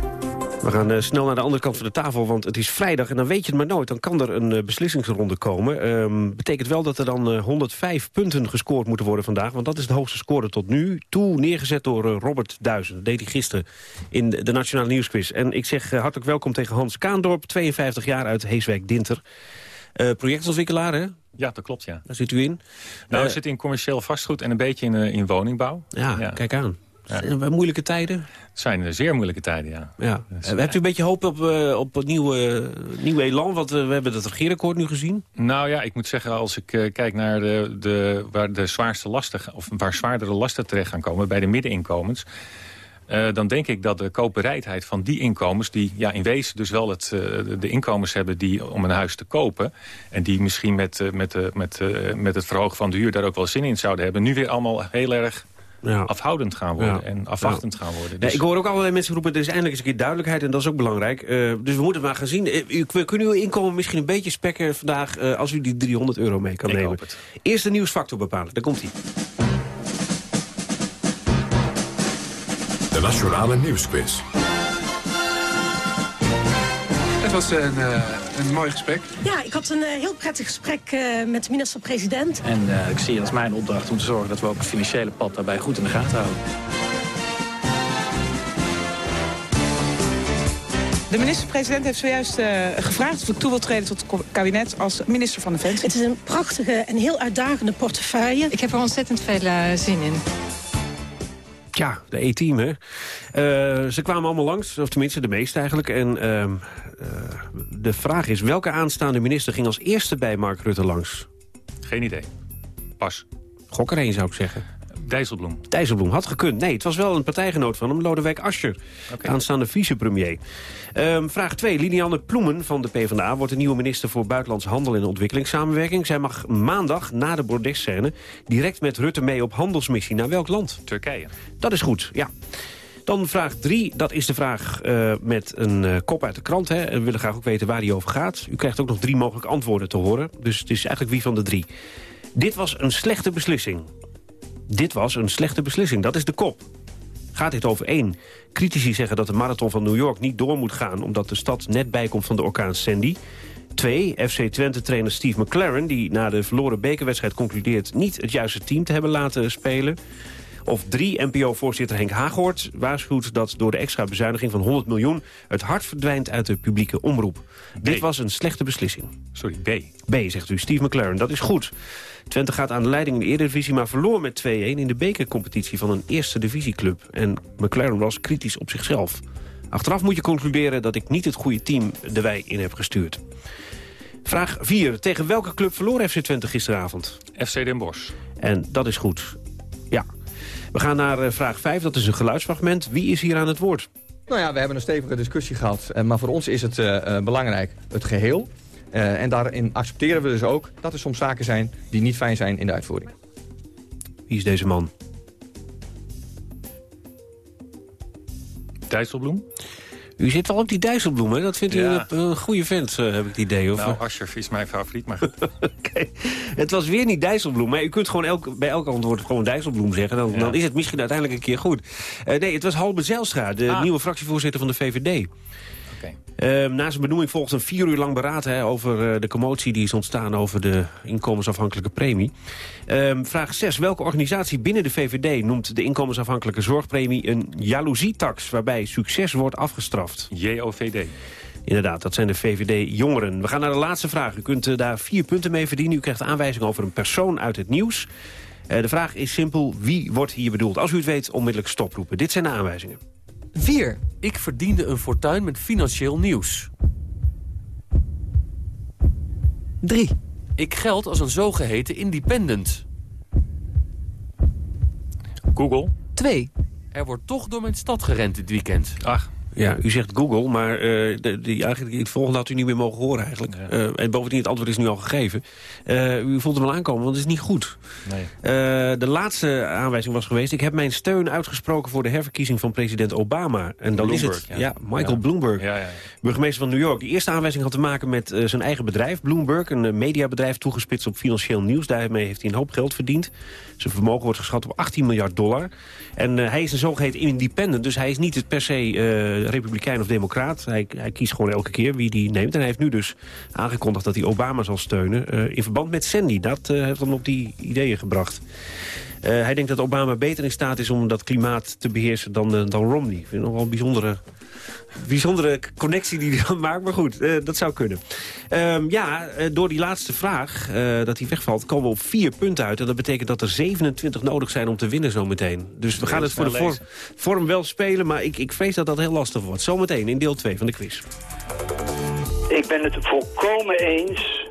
We gaan eh, snel naar de andere kant van de tafel, want het is vrijdag... en dan weet je het maar nooit, dan kan er een eh, beslissingsronde komen. Ehm, betekent wel dat er dan eh, 105 punten gescoord moeten worden vandaag... want dat is de hoogste score tot nu toe, neergezet door eh, Robert Duizen. Dat deed hij gisteren in de, de Nationale Nieuwsquiz. En ik zeg eh, hartelijk welkom tegen Hans Kaandorp, 52 jaar uit Heeswijk-Dinter. Eh, projectontwikkelaar, hè? Ja, dat klopt, ja. Daar zit u in. Nou, Eh, we zitten in commercieel vastgoed en een beetje in, eh, in woningbouw. ja, kijk aan. Zijn er moeilijke tijden? Het zijn zeer moeilijke tijden, ja. Ja. Dus, Eh, hebt u een beetje hoop op, eh, op nieuwe, nieuw elan? Want eh, we hebben het regeerakkoord nu gezien. Nou ja, ik moet zeggen, als ik kijk naar de, de, waar de zwaarste lasten, of waar zwaardere lasten terecht gaan komen, bij de middeninkomens, dan denk ik dat de koopbereidheid van die inkomens... die ja, in wezen dus wel het, de- inkomens hebben die, om een huis te kopen... en die misschien met, met, met, met het verhogen van de huur daar ook wel zin in zouden hebben... nu weer allemaal heel erg Ja. afhoudend gaan worden Ja. en afwachtend gaan worden. Ja, Dus- ik hoor ook allerlei mensen roepen, er is eindelijk eens een keer duidelijkheid... en dat is ook belangrijk. Eh, dus we moeten het maar gaan zien. U, we kunnen uw inkomen misschien een beetje spekken vandaag... eh, als u die 300 euro mee kan Ik nemen. hoop het. Eerst de nieuwsfactor bepalen. Daar komt hij. De Nationale Nieuwsquiz. Het was een, eh, een mooi gesprek. Ja, ik had een eh, heel prettig gesprek eh, met de minister-president. En eh, ik zie het als mijn opdracht om te zorgen dat we ook het financiële pad daarbij goed in de gaten houden. De minister-president heeft zojuist eh, gevraagd of ik toe wil treden tot het kabinet als minister van Defensie. Het is een prachtige en heel uitdagende portefeuille. Ik heb er ontzettend veel zin in. Tja, de E-team, hè. Eh, ze kwamen allemaal langs, of tenminste de meeste eigenlijk. En ehm, eh, de vraag is, welke aanstaande minister ging als eerste bij Mark Rutte langs? Geen idee. Pas. Gok er één, zou ik zeggen. Dijsselbloem. Dijsselbloem had gekund. Nee, het was wel een partijgenoot van hem, Lodewijk Asscher. Oké. Aanstaande vicepremier. Ehm, vraag 2. Lilianne Ploemen van de PvdA wordt de nieuwe minister voor Buitenlands Handel en Ontwikkelingssamenwerking. Zij mag maandag na de bordesscène direct met Rutte mee op handelsmissie. Naar welk land? Turkije. Dat is goed, ja. Dan vraag 3, dat is de vraag eh, met een eh, kop uit de krant. Hè. En we willen graag ook weten waar die over gaat. U krijgt ook nog drie mogelijke antwoorden te horen. Dus het is eigenlijk wie van de drie. Dit was een slechte beslissing. Dit was een slechte beslissing, dat is de kop. Gaat dit over één? Critici zeggen dat de marathon van New York niet door moet gaan... omdat de stad net bijkomt van de orkaan Sandy. Twee, FC Twente-trainer Steve McLaren... die na de verloren bekerwedstrijd concludeert... niet het juiste team te hebben laten spelen. Of drie, NPO-voorzitter Henk Haaghoort waarschuwt... dat door de extra bezuiniging van 100 miljoen... het hart verdwijnt uit de publieke omroep. Dit was een slechte beslissing. Sorry, B. B, zegt u. Steve McLaren, dat is goed. Twente gaat aan de leiding in de Eredivisie... maar verloor met 2-1 in de bekercompetitie van een eerste divisieclub. En McLaren was kritisch op zichzelf. Achteraf moet je concluderen dat ik niet het goede team de wei in heb gestuurd. Vraag 4. Tegen welke club verloor FC Twente gisteravond? FC Den Bosch. En dat is goed. We gaan naar eh, vraag 5. Dat is een geluidsfragment. Wie is hier aan het woord? Nou ja, we hebben een stevige discussie gehad. eh, Maar voor ons is het eh, eh, belangrijk het geheel. Eh, en daarin accepteren we dus ook dat er soms zaken zijn die niet fijn zijn in de uitvoering. Wie is deze man? Dijsselbloem? U zit wel op die Dijsselbloem, hè? Dat vindt u Ja. een, een goede vent, eh, heb ik het idee. Of, Nou, Ascher is mijn favoriet, maar goed. Het was weer niet Dijsselbloem, maar u kunt gewoon elk, bij elk antwoord gewoon Dijsselbloem zeggen. Dan, Ja. dan is het misschien uiteindelijk een keer goed. Eh, nee, het was Halbe Zijlstra, de Ah. nieuwe fractievoorzitter van de VVD. Ehm, na zijn benoeming volgt een vier uur lang beraad hè, over eh, de commotie die is ontstaan over de inkomensafhankelijke premie. Ehm, vraag 6. Welke organisatie binnen de VVD noemt de inkomensafhankelijke zorgpremie een jaloezietax waarbij succes wordt afgestraft? JOVD. Inderdaad, dat zijn de VVD-jongeren. We gaan naar de laatste vraag. U kunt eh, daar vier punten mee verdienen. U krijgt aanwijzing over een persoon uit het nieuws. Eh, de vraag is simpel, wie wordt hier bedoeld? Als u het weet, onmiddellijk stoproepen. Dit zijn de aanwijzingen. 4. Ik verdiende een fortuin met financieel nieuws. 3. Ik geld als een zogeheten independent. Google. 2. Er wordt toch door mijn stad gerend dit weekend. Ach. Ja, u zegt Google, maar uh, de, die, eigenlijk, het volgende had u niet meer mogen horen eigenlijk. Ja. Uh, en bovendien, het antwoord is nu al gegeven. Uh, u voelt hem al aankomen, want het is niet goed. Nee. de laatste aanwijzing was geweest... ik heb mijn steun uitgesproken voor de herverkiezing van president Obama. En dan Bloomberg, is het ja, Michael ja. Bloomberg, ja, burgemeester van New York. Die eerste aanwijzing had te maken met zijn eigen bedrijf, Bloomberg. Een mediabedrijf toegespitst op financieel nieuws. Daarmee heeft hij een hoop geld verdiend. Zijn vermogen wordt geschat op 18 miljard dollar. En hij is een zogeheten independent, dus hij is niet het per se republikein of democraat. Hij, hij, kiest gewoon elke keer wie die neemt. En hij heeft nu dus aangekondigd dat hij Obama zal steunen... Uh, in verband met Sandy. Dat uh, heeft hem op die ideeën gebracht. Uh, hij denkt dat Obama beter in staat is om dat klimaat te beheersen dan, dan Romney. Ik vind het nog wel een bijzondere bijzondere connectie die hij dan maakt. Maar goed, uh, dat zou kunnen. Um, ja, uh, door die laatste vraag, uh, dat hij wegvalt, komen we op vier punten uit. En dat betekent dat er 27 nodig zijn om te winnen zometeen. Dus we gaan het voor de vorm, vorm, wel spelen. Maar ik, ik vrees dat dat heel lastig wordt. Zometeen in deel 2 van de quiz. Ik ben het volkomen eens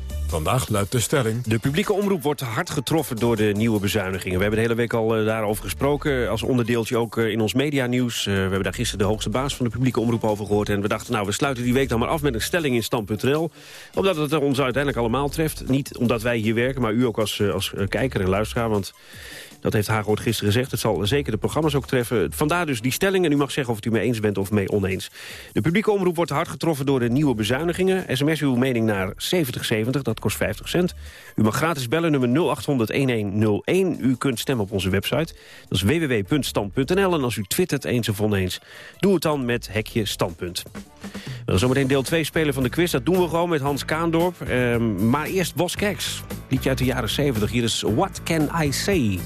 Vandaag luidt de stelling... De publieke omroep wordt hard getroffen door de nieuwe bezuinigingen. We hebben de hele week al uh, daarover gesproken. Als onderdeeltje ook uh, in ons medianieuws. Uh, we hebben daar gisteren de hoogste baas van de publieke omroep over gehoord. En we dachten, nou, we sluiten die week dan maar af met een stelling in stand.nl. Omdat het ons uiteindelijk allemaal treft. Niet omdat wij hier werken, maar u ook als, als kijker en luisteraar. Want dat heeft Hagoort gisteren gezegd. Het zal zeker de programma's ook treffen. Vandaar dus die stelling. En u mag zeggen of het u mee eens bent of mee oneens. De publieke omroep wordt hard getroffen door de nieuwe bezuinigingen. SMS uw mening naar 7070, dat kost 50 cent. U mag gratis bellen, nummer 0800-1101. U kunt stemmen op onze website. Dat is www.stand.nl. En als u twittert eens of oneens, doe het dan met hekje standpunt. We gaan zometeen deel 2 spelen van de quiz. Dat doen we gewoon met Hans Kaandorp. Um, maar eerst Bos Keks. Liedje uit de jaren 70. Hier is What Can I Say?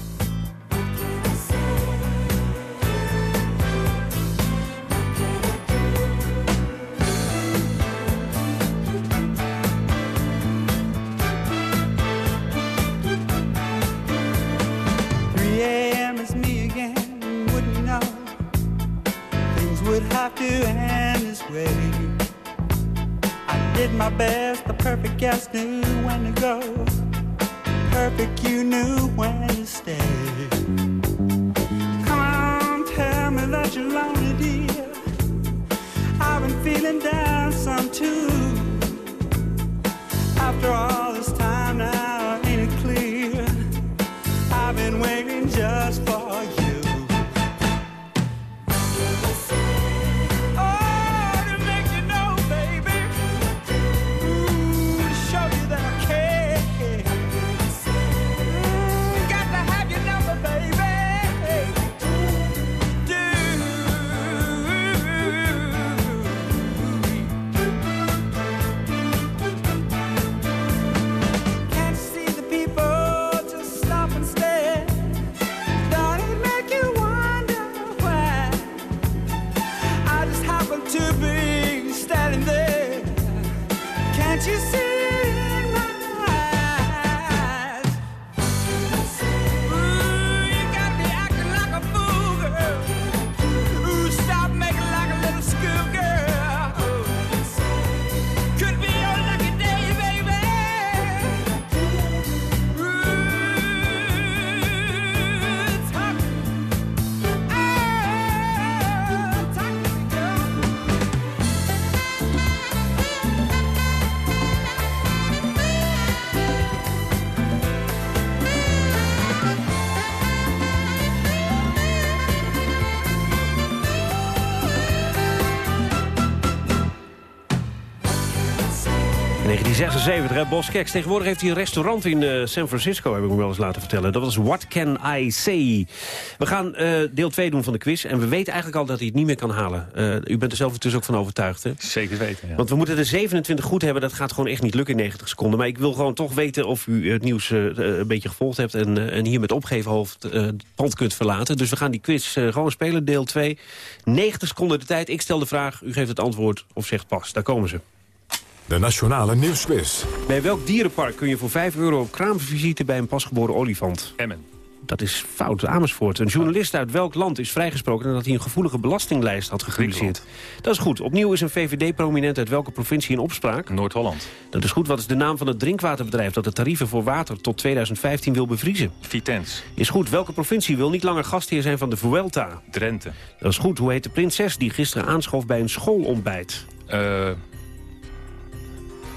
Guest knew when to go. Perfect, you knew when to stay. Come on, tell me that you're lonely, dear. I've been feeling down some too. After all 1976, hè, Bos Keks. Tegenwoordig heeft hij een restaurant in eh, San Francisco, heb ik me wel eens laten vertellen. Dat was What Can I Say? We gaan eh, deel 2 doen van de quiz. En we weten eigenlijk al dat hij het niet meer kan halen. Eh, u bent er zelf dus ook van overtuigd, hè? Zeker weten, ja. Want we moeten er 27 goed hebben. Dat gaat gewoon echt niet lukken in 90 seconden. Maar ik wil gewoon toch weten of u het nieuws een beetje gevolgd hebt... en, en hier met opgeven hoofd het pand kunt verlaten. Dus we gaan die quiz gewoon spelen, deel 2. 90 seconden de tijd. Ik stel de vraag, u geeft het antwoord of zegt pas. Daar komen ze. De Nationale Nieuwsquiz. Bij welk dierenpark kun je voor 5 euro op kraamvisite bij een pasgeboren olifant? Emmen. Dat is fout. Amersfoort. Een journalist uit welk land is vrijgesproken... nadat hij een gevoelige belastinglijst had gepubliceerd? Dat is goed. Opnieuw is een VVD-prominent uit welke provincie in opspraak? Noord-Holland. Dat is goed. Wat is de naam van het drinkwaterbedrijf... dat de tarieven voor water tot 2015 wil bevriezen? Vitens. Is goed. Welke provincie wil niet langer gastheer zijn van de Vuelta? Drenthe. Dat is goed. Hoe heet de prinses die gisteren aanschoof bij een schoolontbijt? Eh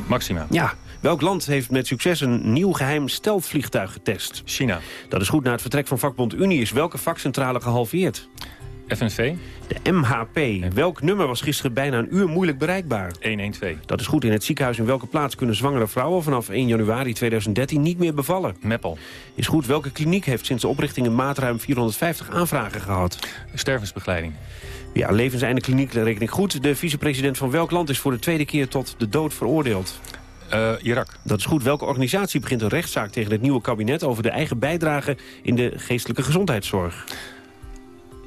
Maxima. Ja. Welk land heeft met succes een nieuw geheim steltvliegtuig getest? China. Dat is goed. Na het vertrek van vakbond Unie is welke vakcentrale gehalveerd? FNV. De MHP. Welk nummer was gisteren bijna een uur moeilijk bereikbaar? 112. Dat is goed. In het ziekenhuis in welke plaats kunnen zwangere vrouwen vanaf 1 januari 2013 niet meer bevallen? Meppel. Is goed. Welke kliniek heeft sinds de oprichting een maat ruim 450 aanvragen gehad? Stervensbegeleiding. Ja, levenseinde kliniek reken ik goed. De vicepresident van welk land is voor de tweede keer tot de dood veroordeeld? Uh, Irak. Dat is goed. Welke organisatie begint een rechtszaak tegen het nieuwe kabinet... over de eigen bijdrage in de geestelijke gezondheidszorg?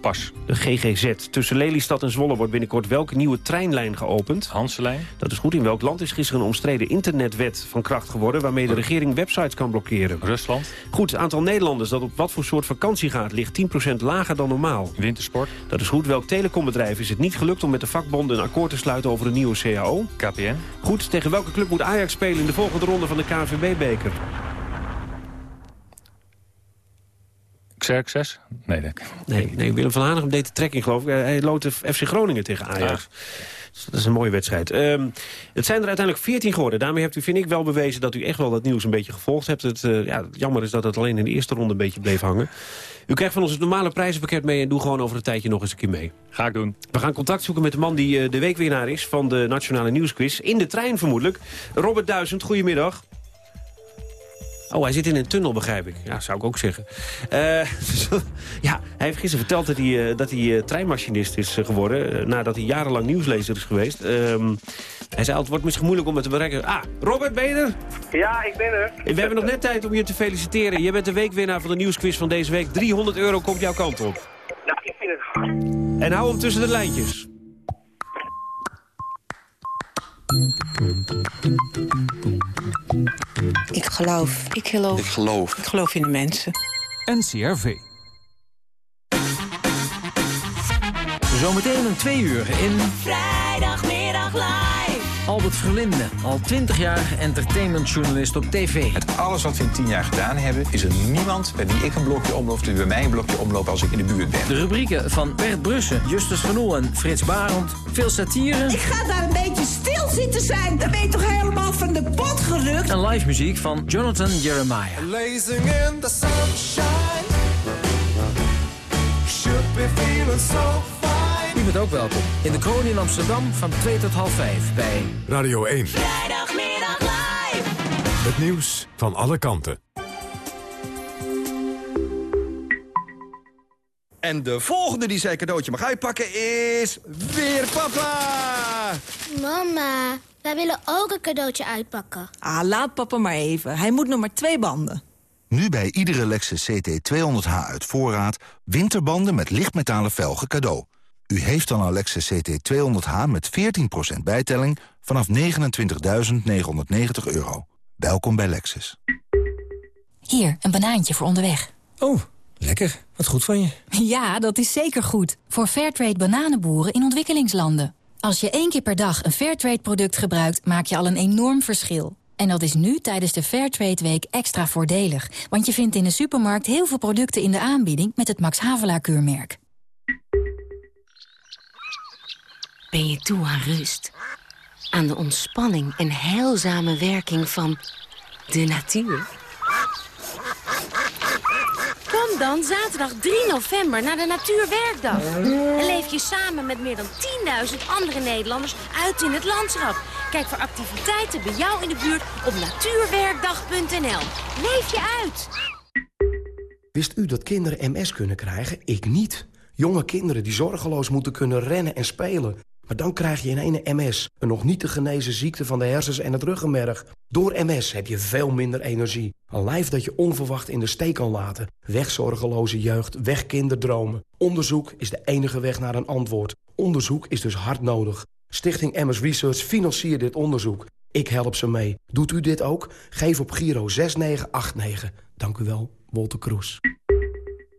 Pas. De GGZ. Tussen Lelystad en Zwolle wordt binnenkort welke nieuwe treinlijn geopend? Hanselijn. Dat is goed. In welk land is gisteren een omstreden internetwet van kracht geworden... waarmee de regering websites kan blokkeren? Rusland. Goed. Het aantal Nederlanders dat op wat voor soort vakantie gaat... ligt 10% lager dan normaal. Wintersport. Dat is goed. Welk telecombedrijf is het niet gelukt om met de vakbonden... een akkoord te sluiten over een nieuwe CAO? KPN. Goed. Tegen welke club moet Ajax spelen in de volgende ronde van de KNVB-beker? Xerxes? Nee, dat... nee, nee, Willem van Hanegem deed de trekking, geloof ik. Hij loot de FC Groningen tegen Ajax. Dus dat is een mooie wedstrijd. Um, het zijn er uiteindelijk 14 geworden. Daarmee hebt u, vind ik, wel bewezen dat u echt wel dat nieuws een beetje gevolgd hebt. Het, uh, ja, jammer is dat het alleen in de eerste ronde een beetje bleef hangen. U krijgt van ons het normale prijzenpakket mee... en doe gewoon over een tijdje nog eens een keer mee. Ga ik doen. We gaan contact zoeken met de man die uh, de weekwinnaar is... van de Nationale Nieuwsquiz. In de trein vermoedelijk. Robert Duizend, goedemiddag. Oh, hij zit in een tunnel, begrijp ik. Ja, zou ik ook zeggen. Uh, ja, hij heeft gisteren verteld dat hij, uh, dat hij uh, treinmachinist is geworden... nadat hij jarenlang nieuwslezer is geweest. Ehm, hij zei, het wordt misschien moeilijk om het te bereiken. Ah, Robert, ben je er? Ja, ik ben er. We hebben nog net tijd om je te feliciteren. Je bent de weekwinnaar van de nieuwsquiz van deze week. 300 euro komt jouw kant op. Nou, ik vind het hard. En hou hem tussen de lijntjes. Ik geloof. Ik geloof. Ik geloof. Ik geloof in de mensen. NCRV. Zometeen een twee uur in... Vrijdagmiddag live. Albert Verlinde, al 20 jaar entertainmentjournalist op tv. Met alles wat we in 10 jaar gedaan hebben... is er niemand bij wie ik een blokje omloop... die bij mij een blokje omloopt als ik in de buurt ben. De rubrieken van Bert Brussen, Justus Van Oel en Frits Barend. Veel satire. Ik ga daar een beetje stil zitten zijn. Dan ben je toch helemaal van de pot gerukt. En live muziek van Jonathan Jeremiah. Blazing in the sunshine. Should be feeling so bent ook welkom in de kroon in Amsterdam van 2 tot half 5 bij Radio 1. Vrijdagmiddag live. Het nieuws van alle kanten. En de volgende die zijn cadeautje mag uitpakken is... weer papa! Mama, wij willen ook een cadeautje uitpakken. Ah, laat papa maar even. Hij moet nog maar twee banden. Nu bij iedere Lexus CT200H uit voorraad... winterbanden met lichtmetalen velgen cadeau. U heeft dan een Lexus CT200H met 14% bijtelling vanaf 29.990 euro. Welkom bij Lexus. Hier, een banaantje voor onderweg. Oh, lekker. Wat goed van je. Ja, dat is zeker goed. Voor Fairtrade bananenboeren in ontwikkelingslanden. Als je één keer per dag een Fairtrade-product gebruikt... maak je al een enorm verschil. En dat is nu tijdens de Fairtrade Week extra voordelig. Want je vindt in de supermarkt heel veel producten in de aanbieding... met het Max Havelaar-keurmerk. Ben je toe aan rust? Aan de ontspanning en heilzame werking van de natuur? Kom dan zaterdag 3 november naar de Natuurwerkdag. En leef je samen met meer dan 10.000 andere Nederlanders uit in het landschap. Kijk voor activiteiten bij jou in de buurt op natuurwerkdag.nl. Leef je uit! Wist u dat kinderen MS kunnen krijgen? Ik niet. Jonge kinderen die zorgeloos moeten kunnen rennen en spelen. Maar dan krijg je in ene MS, een nog niet te genezen ziekte van de hersens en het ruggenmerg. Door MS heb je veel minder energie. Een lijf dat je onverwacht in de steek kan laten. Weg zorgeloze jeugd, weg kinderdromen. Onderzoek is de enige weg naar een antwoord. Onderzoek is dus hard nodig. Stichting MS Research financiert dit onderzoek. Ik help ze mee. Doet u dit ook? Geef op Giro 6989. Dank u wel, Wolter Kroes.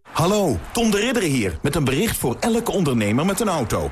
Hallo, Tom de Ridder hier, met een bericht voor elke ondernemer met een auto.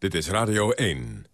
Dit is Radio 1.